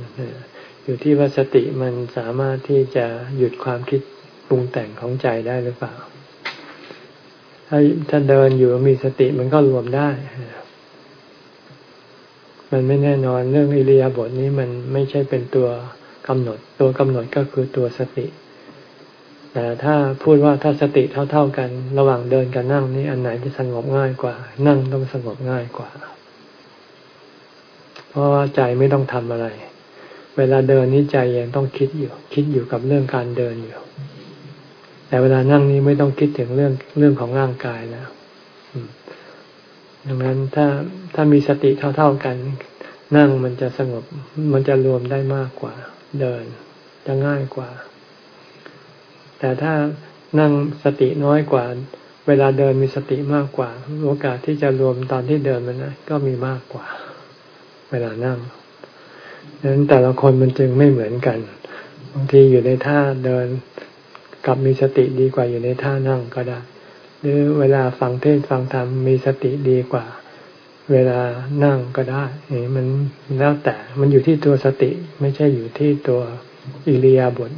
อยู่ที่ว่าสติมันสามารถที่จะหยุดความคิดปรุงแต่งของใจได้หรือเปล่า ถ้าถ้าเดินอยู่มีสติมันก็รวมได้ มันไม่แน่นอนเรื่องอิริยาบถนี้มันไม่ใช่เป็นตัวกำหนด ตัวกำหนดก็คือตัวสติ แต่ถ้าพูดว่าถ้าสติเท่า ๆกัน ระหว่างเดินกับนั่งนี่อันไหนจะสงบง่ายกว่า นั่งต้องสงบง่ายกว่า เพราะว่าใจไม่ต้องทำอะไร เวลาเดินนี้ใจยังต้องคิดอยู่ คิดอยู่กับเรื่องการเดินอยู่ แต่เวลานั่งนี้ไม่ต้องคิดถึงเรื่องเรื่องของร่างกายแล้วดังนั้นถ้าถ้ามีสติเท่าๆกัน นั่งมันจะสงบ มันจะรวมได้มากกว่า เดินจะง่ายกว่า แต่ถ้านั่งสติน้อยกว่า เวลาเดินมีสติมากกว่า โอกาสที่จะรวมตอนที่เดินมันนะก็มีมากกว่า เวลานั่ง ดังนั้นแต่ละคนมันจึงไม่เหมือนกัน บางทีอยู่ในท่าเดินกับมีสติดีกว่าอยู่ในท่านั่งก็ได้ หรือเวลาฟังเทศฟังธรรมมีสติดีกว่า เวลานั่งก็ได้นี่มันแล้วแต่ มันอยู่ที่ตัวสติ ไม่ใช่อยู่ที่ตัวอิริยาบถ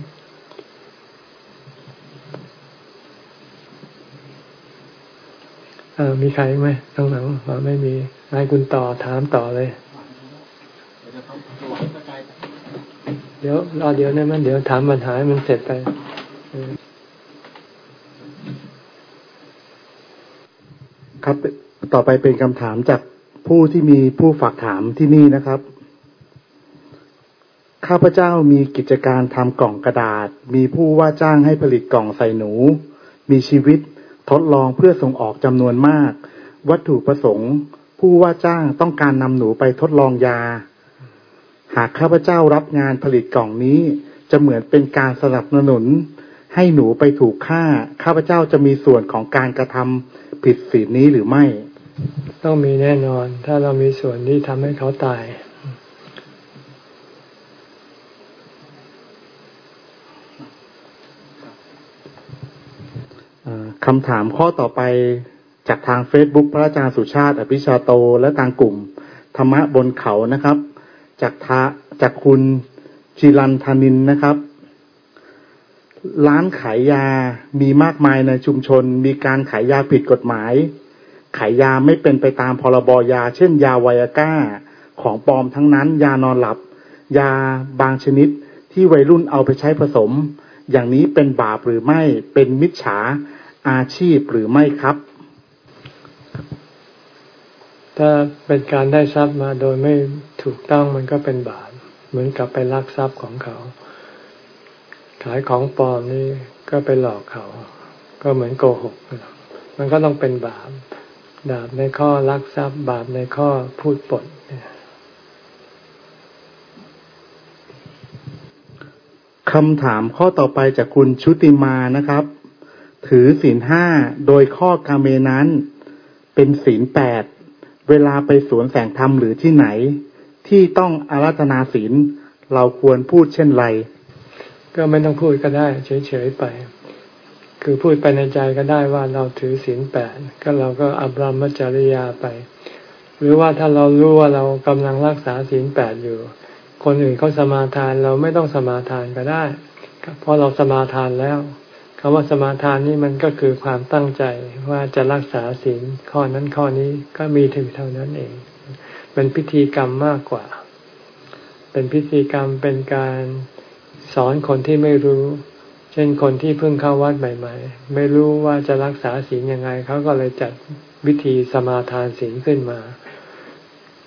มีใครไหมตั้งหลังไม่มีนายคุณต่อถามต่อเลย เดี๋ยวรอเดี๋ยวนะมันเดี๋ยวถามปัญหามันเสร็จไปครับ ต่อไปเป็นคำถามจากผู้ที่มีผู้ฝากถามที่นี่นะครับ ข้าพเจ้ามีกิจการทำกล่องกระดาษ มีผู้ว่าจ้างให้ผลิตกล่องใส่หนู มีชีวิตทดลองเพื่อส่งออกจำนวนมาก วัตถุประสงค์ ผู้ว่าจ้างต้องการนำหนูไปทดลองยา หากข้าพเจ้ารับงานผลิตกล่องนี้ จะเหมือนเป็นการสนับสนุน ให้หนูไปถูกฆ่า ข้าพเจ้าจะมีส่วนของการกระทำผิดศีลนี้หรือไม่ ต้องมีแน่นอน ถ้าเรามีส่วนที่ทำให้เขาตายคำถามข้อต่อไปจากทางเฟซบุ๊กพระอาจารย์สุชาติ อภิชาโตและทางกลุ่ม ธรรมะบนเขานะครับ จากทาจากคุณจิรันธนินนะครับ ร้านขายยามีมากมายในชุมชน มีการขายยาผิดกฎหมาย ขายยาไม่เป็นไปตามพรบยา เช่น ยาไวอาก้าของปลอมทั้งนั้น ยานอนหลับ ยาบางชนิดที่วัยรุ่นเอาไปใช้ผสม อย่างนี้เป็นบาปหรือไม่เป็นมิจฉาอาชีพหรือไม่ครับ ถ้าเป็นการได้ทรัพย์มาโดยไม่ถูกต้องมันก็เป็นบาปเหมือนกับไปลักทรัพย์ของเขา ขายของปลอมนี่ก็ไปหลอกเขา ก็เหมือนโกหก มันก็ต้องเป็นบาปดาบในข้อลักทรัพย์ บาปในข้อพูดปดคำถามข้อต่อไปจากคุณชุติมานะครับ ถือศีลห้าโดยข้อกาเมนั้น เป็นศีลแปด เวลาไปสวนแสงธรรมหรือที่ไหน ที่ต้องอาราธนาศีลเราควรพูดเช่นไร ก็ไม่ต้องพูดก็ได้ เฉยๆไป คือพูดไปในใจก็ได้ว่าเราถือศีลแปดก็เราก็อับรมจริยาไป หรือว่าถ้าเรารู้ว่าเรากำลังรักษาศีลแปดอยู่ คนอื่นเขาสมาทานเราไม่ต้องสมาทานก็ได้เพราะเราสมาทานแล้ว คำว่าสมาทานนี่มันก็คือความตั้งใจว่าจะรักษาศีลข้อนั้นข้อนี้ก็มีถึงเท่านั้นเอง เป็นพิธีกรรมมากกว่า เป็นพิธีกรรมเป็นการสอนคนที่ไม่รู้ เช่นคนที่เพิ่งเข้าวัดใหม่ ๆ ไม่รู้ว่าจะรักษาศีลยังไงเขาก็เลยจัดวิธีสมาทานศีลขึ้นมา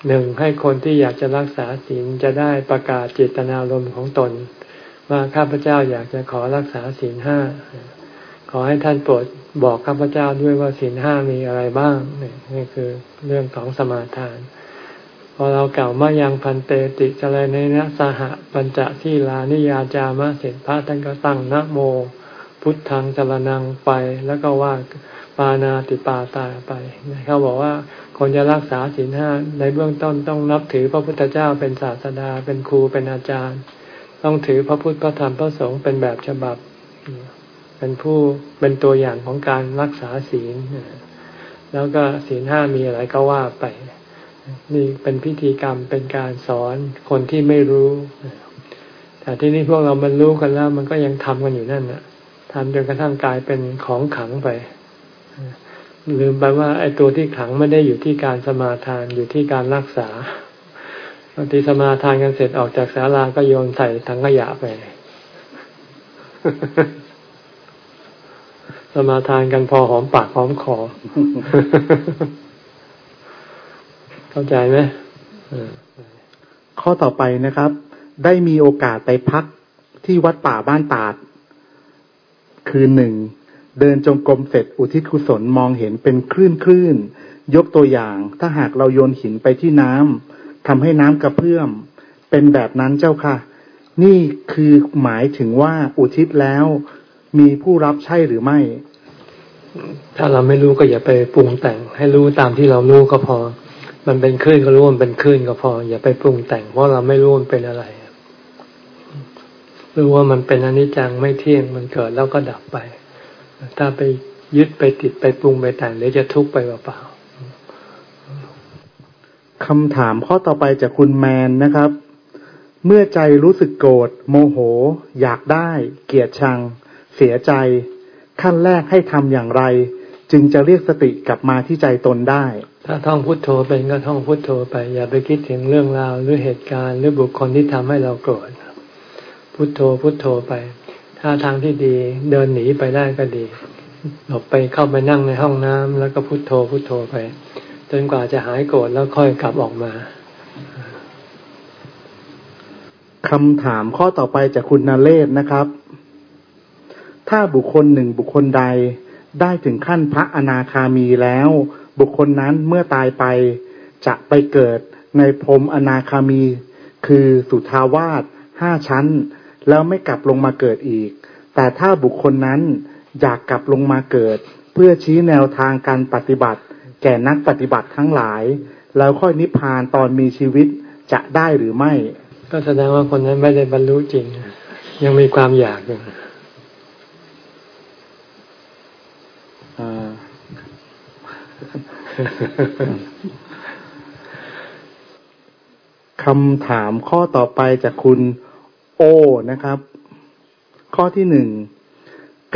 หนึ่งให้คนที่อยากจะรักษาศีลจะได้ประกาศเจตนารมณ์ของตน ว่าข้าพเจ้าอยากจะขอรักษาศีลห้าขอให้ท่านโปรดบอกข้าพเจ้าด้วยว่าศีลห้ามีอะไรบ้างนี่คือเรื่องของสมาทาน พอเรากล่าวมายังพันเตติจารในนะสหปัญจที่ลานิยาจามะเสร็จพระท่านก็ตั้งนะโม พุทธังจรนังไปแล้วก็ว่าปานาติปาตาไปเขาบอกว่าคนจะรักษาศีลห้าในเบื้องต้นต้องนับถือพระพุทธเจ้าเป็นศาสดาเป็นครูเป็นอาจารย์ ต้องถือพระพุทธพระธรรมพระสงฆ์เป็นแบบฉบับ เป็นผู้เป็นตัวอย่างของการรักษาศีล แล้วก็ศีลห้ามีอะไรก็ว่าไป นี่เป็นพิธีกรรมเป็นการสอนคนที่ไม่รู้ แต่ที่นี่พวกเรามันรู้กันแล้ว มันก็ยังทำกันอยู่นั่นน่ะทำจนกระทั่งกลายเป็นของขังไปลืมไปว่าไอ้ตัวที่ขังไม่ได้อยู่ที่การสมาทานอยู่ที่การรักษา บางทีสมาทานกันเสร็จออกจากศาลาก็โยนใส่ถังขยะไป สมาทานกันพอหอมปากหอมคอ เข้าใจไหมข้อต่อไปนะครับ ได้มีโอกาสไปพักที่วัดป่าบ้านตาด คืนหนึ่ง เดินจงกรมเสร็จอุทิศกุศลมองเห็นเป็นคลื่นคลื่นยกตัวอย่าง ถ้าหากเราโยนหินไปที่น้ำ ทำให้น้ำกระเพื่อม เป็นแบบนั้นเจ้าค่ะ นี่คือหมายถึงว่าอุทิศแล้ว มีผู้รับใช่หรือไม่ ถ้าเราไม่รู้ก็อย่าไปปรุงแต่ง ให้รู้ตามที่เรารู้ก็พอ มันเป็นคลื่นก็รู้มันเป็นคลื่นก็พอ อย่าไปปรุงแต่งเพราะเราไม่รู้มันเป็นอะไรรู้ว่ามันเป็นอนิจจังไม่เที่ยงมันเกิดแล้วก็ดับไป ถ้าไปยึดไปติดไปปรุงไปแต่งเดี๋ยวจะทุกข์ไปเปล่าๆ คำถามข้อต่อไปจากคุณแมนนะครับ เมื่อใจรู้สึกโกรธโมโห อยากได้ เกลียดชัง เสียใจ ขั้นแรกให้ทำอย่างไร จึงจะเรียกสติกลับมาที่ใจตนได้ ถ้าท่องพุทโธเป็นก็ท่องพุทโธไป อย่าไปคิดถึงเรื่องราวหรือเหตุการณ์หรือบุคคลที่ทำให้เราโกรธพุทโธพุทโธไป ถ้าทางที่ดีเดินหนีไปได้ก็ดีหลบไปเข้าไปนั่งในห้องน้ำแล้วก็พุทโธพุทโธไป จนกว่าจะหายโกรธแล้วค่อยกลับออกมาคำถามข้อต่อไปจากคุณนาเลศนะครับ ถ้าบุคคลหนึ่งบุคคลใดได้ถึงขั้นพระอนาคามีแล้ว บุคคลนั้นเมื่อตายไป จะไปเกิดในพรมอนาคามี คือสุทาวาสห้าชั้น แล้วไม่กลับลงมาเกิดอีก แต่ถ้าบุคคลนั้นอยากกลับลงมาเกิด เพื่อชี้แนวทางการปฏิบัติ แก่นักปฏิบัติทั้งหลาย แล้วค่อยนิพพานตอนมีชีวิตจะได้หรือไม่ ก็แสดงว่าคนนั้นไม่ได้บรรลุจริง ยังมีความอยากอยู่คำถามข้อต่อไปจากคุณโอนะครับ ข้อที่หนึ่ง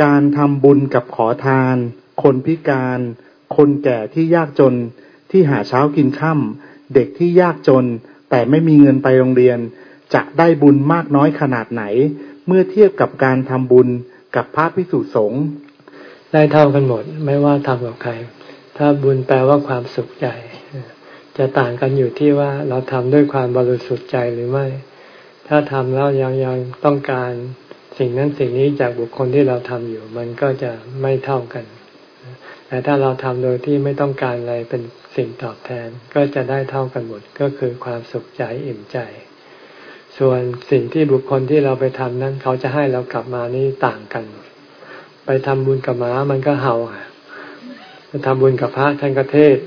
การทำบุญกับขอทาน คนพิการ คนแก่ที่ยากจนที่หาเช้ากินค่ำเด็กที่ยากจน แต่ไม่มีเงินไปโรงเรียน จะได้บุญมากน้อยขนาดไหน เมื่อเทียบกับการทำบุญกับพระพิสุสงฆ์ได้เท่ากันหมด ไม่ว่าทำกับใคร ถ้าบุญแปลว่าความสุขใจ จะต่างกันอยู่ที่ว่าเราทำด้วยความบริสุทธิ์ใจหรือไม่ ถ้าทำแล้วยังยังต้องการสิ่งนั้นสิ่งนี้จากบุคคลที่เราทำอยู่ มันก็จะไม่เท่ากัน แต่ถ้าเราทำโดยที่ไม่ต้องการอะไรเป็นสิ่งตอบแทนก็จะได้เท่ากันหมดก็คือความสุขใจอิ่มใจ ส่วนสิ่งที่บุคคลที่เราไปทำนั้น เขาจะให้เรากลับมานี่ต่างกัน ไปทำบุญกับหมามันก็เห่าไปทำบุญกับพระท่านก็เทศ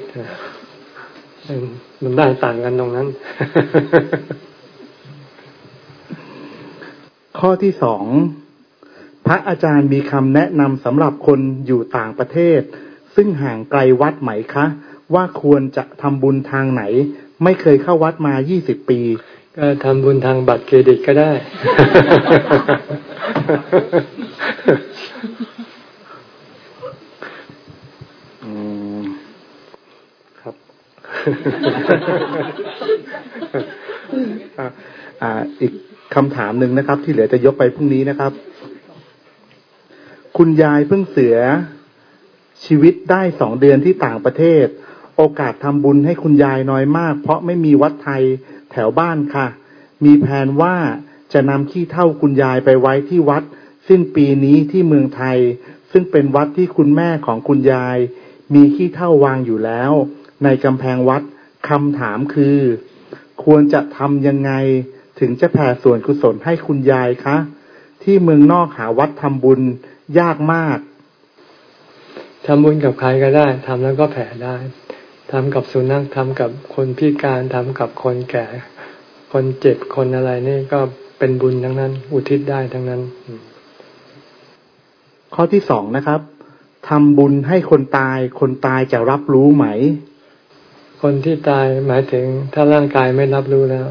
มันได้ต่างกันตรงนั้น ข้อที่สองพระอาจารย์มีคำแนะนำสำหรับคนอยู่ต่างประเทศ ซึ่งห่างไกลวัดไหมคะ ว่าควรจะทำบุญทางไหน ไม่เคยเข้าวัดมายี่สิบปี ก็ทำบุญทางบัตรเครดิตก็ได้ อืมครับอ่าอ่าอีกคำถามหนึ่งนะครับ ที่เหลือจะยกไปพรุ่งนี้นะครับ คุณยายเพิ่งเสีย ชีวิตได้สองเดือนที่ต่างประเทศ โอกาสทำบุญให้คุณยายน้อยมาก เพราะไม่มีวัดไทยแถวบ้านค่ะ มีแผนว่าจะนำขี้เท่าคุณยายไปไว้ที่วัด สิ้นปีนี้ที่เมืองไทย ซึ่งเป็นวัดที่คุณแม่ของคุณยาย มีขี้เท่าวางอยู่แล้ว ในกำแพงวัดคำถามคือ ควรจะทำยังไง ถึงจะแผ่ส่วนกุศลให้คุณยายคะ ที่เมืองนอกหาวัดทำบุญยากมาก ทำบุญกับใครก็ได้ทำแล้วก็แผ่ได้ทำกับสุนัขทำกับคนพิการทำกับคนแก่ คนเจ็บคนอะไรนี่ก็เป็นบุญทั้งนั้น อุทิศได้ทั้งนั้น ข้อที่สองนะครับทำบุญให้คนตาย คนตายจะรับรู้ไหม คนที่ตายหมายถึงถ้าร่างกายไม่รับรู้แล้ว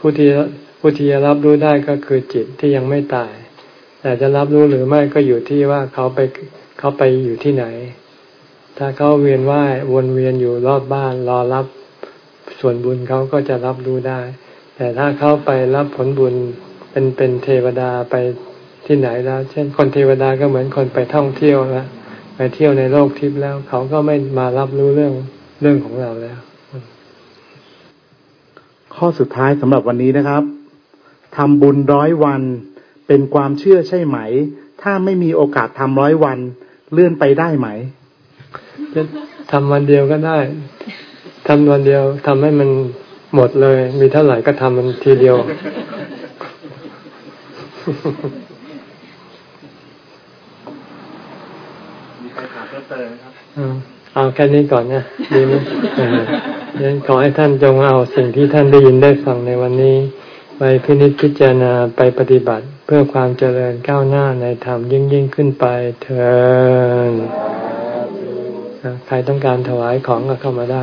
ผู้ที่ผู้ที่จะรับรู้ได้ก็คือจิตที่ยังไม่ตาย แต่จะรับรู้หรือไม่ก็อยู่ที่ว่าเขาไป เขาไปอยู่ที่ไหน ถ้าเขาเวียนว่ายวนเวียนอยู่รอบบ้านรอรับส่วนบุญเขาก็จะรับรู้ได้ แต่ถ้าเขาไปรับผลบุญเป็นเป็นเทวดาไปที่ไหนแล้ว เช่น คนเทวดาก็เหมือนคนไปท่องเที่ยวแล้วไปเที่ยวในโลกทิพย์แล้ว เขาก็ไม่มารับรู้เรื่องเรื่องของเราแล้ว ข้อสุดท้ายสำหรับวันนี้นะครับทำบุญร้อยวันเป็นความเชื่อใช่ไหม ถ้าไม่มีโอกาสทำร้อยวัน เลื่อนไปได้ไหมจะทำวันเดียวก็ได้ทำวันเดียวทำให้มันหมดเลย มีเท่าไหร่ก็ทำมันทีเดียว มีใครถามเพิ่มเติมไหมครับเอาแค่นี้ก่อนนะดีไหมยันขอให้ท่านจงเอาสิ่งที่ท่านได้ยินได้ฟังในวันนี้ ไปพินิจพิจารณาไปปฏิบัติ เพื่อความเจริญก้าวหน้าในธรรมยิ่งยิ่งขึ้นไปเถิดใครต้องการถวายของก็เข้ามาได้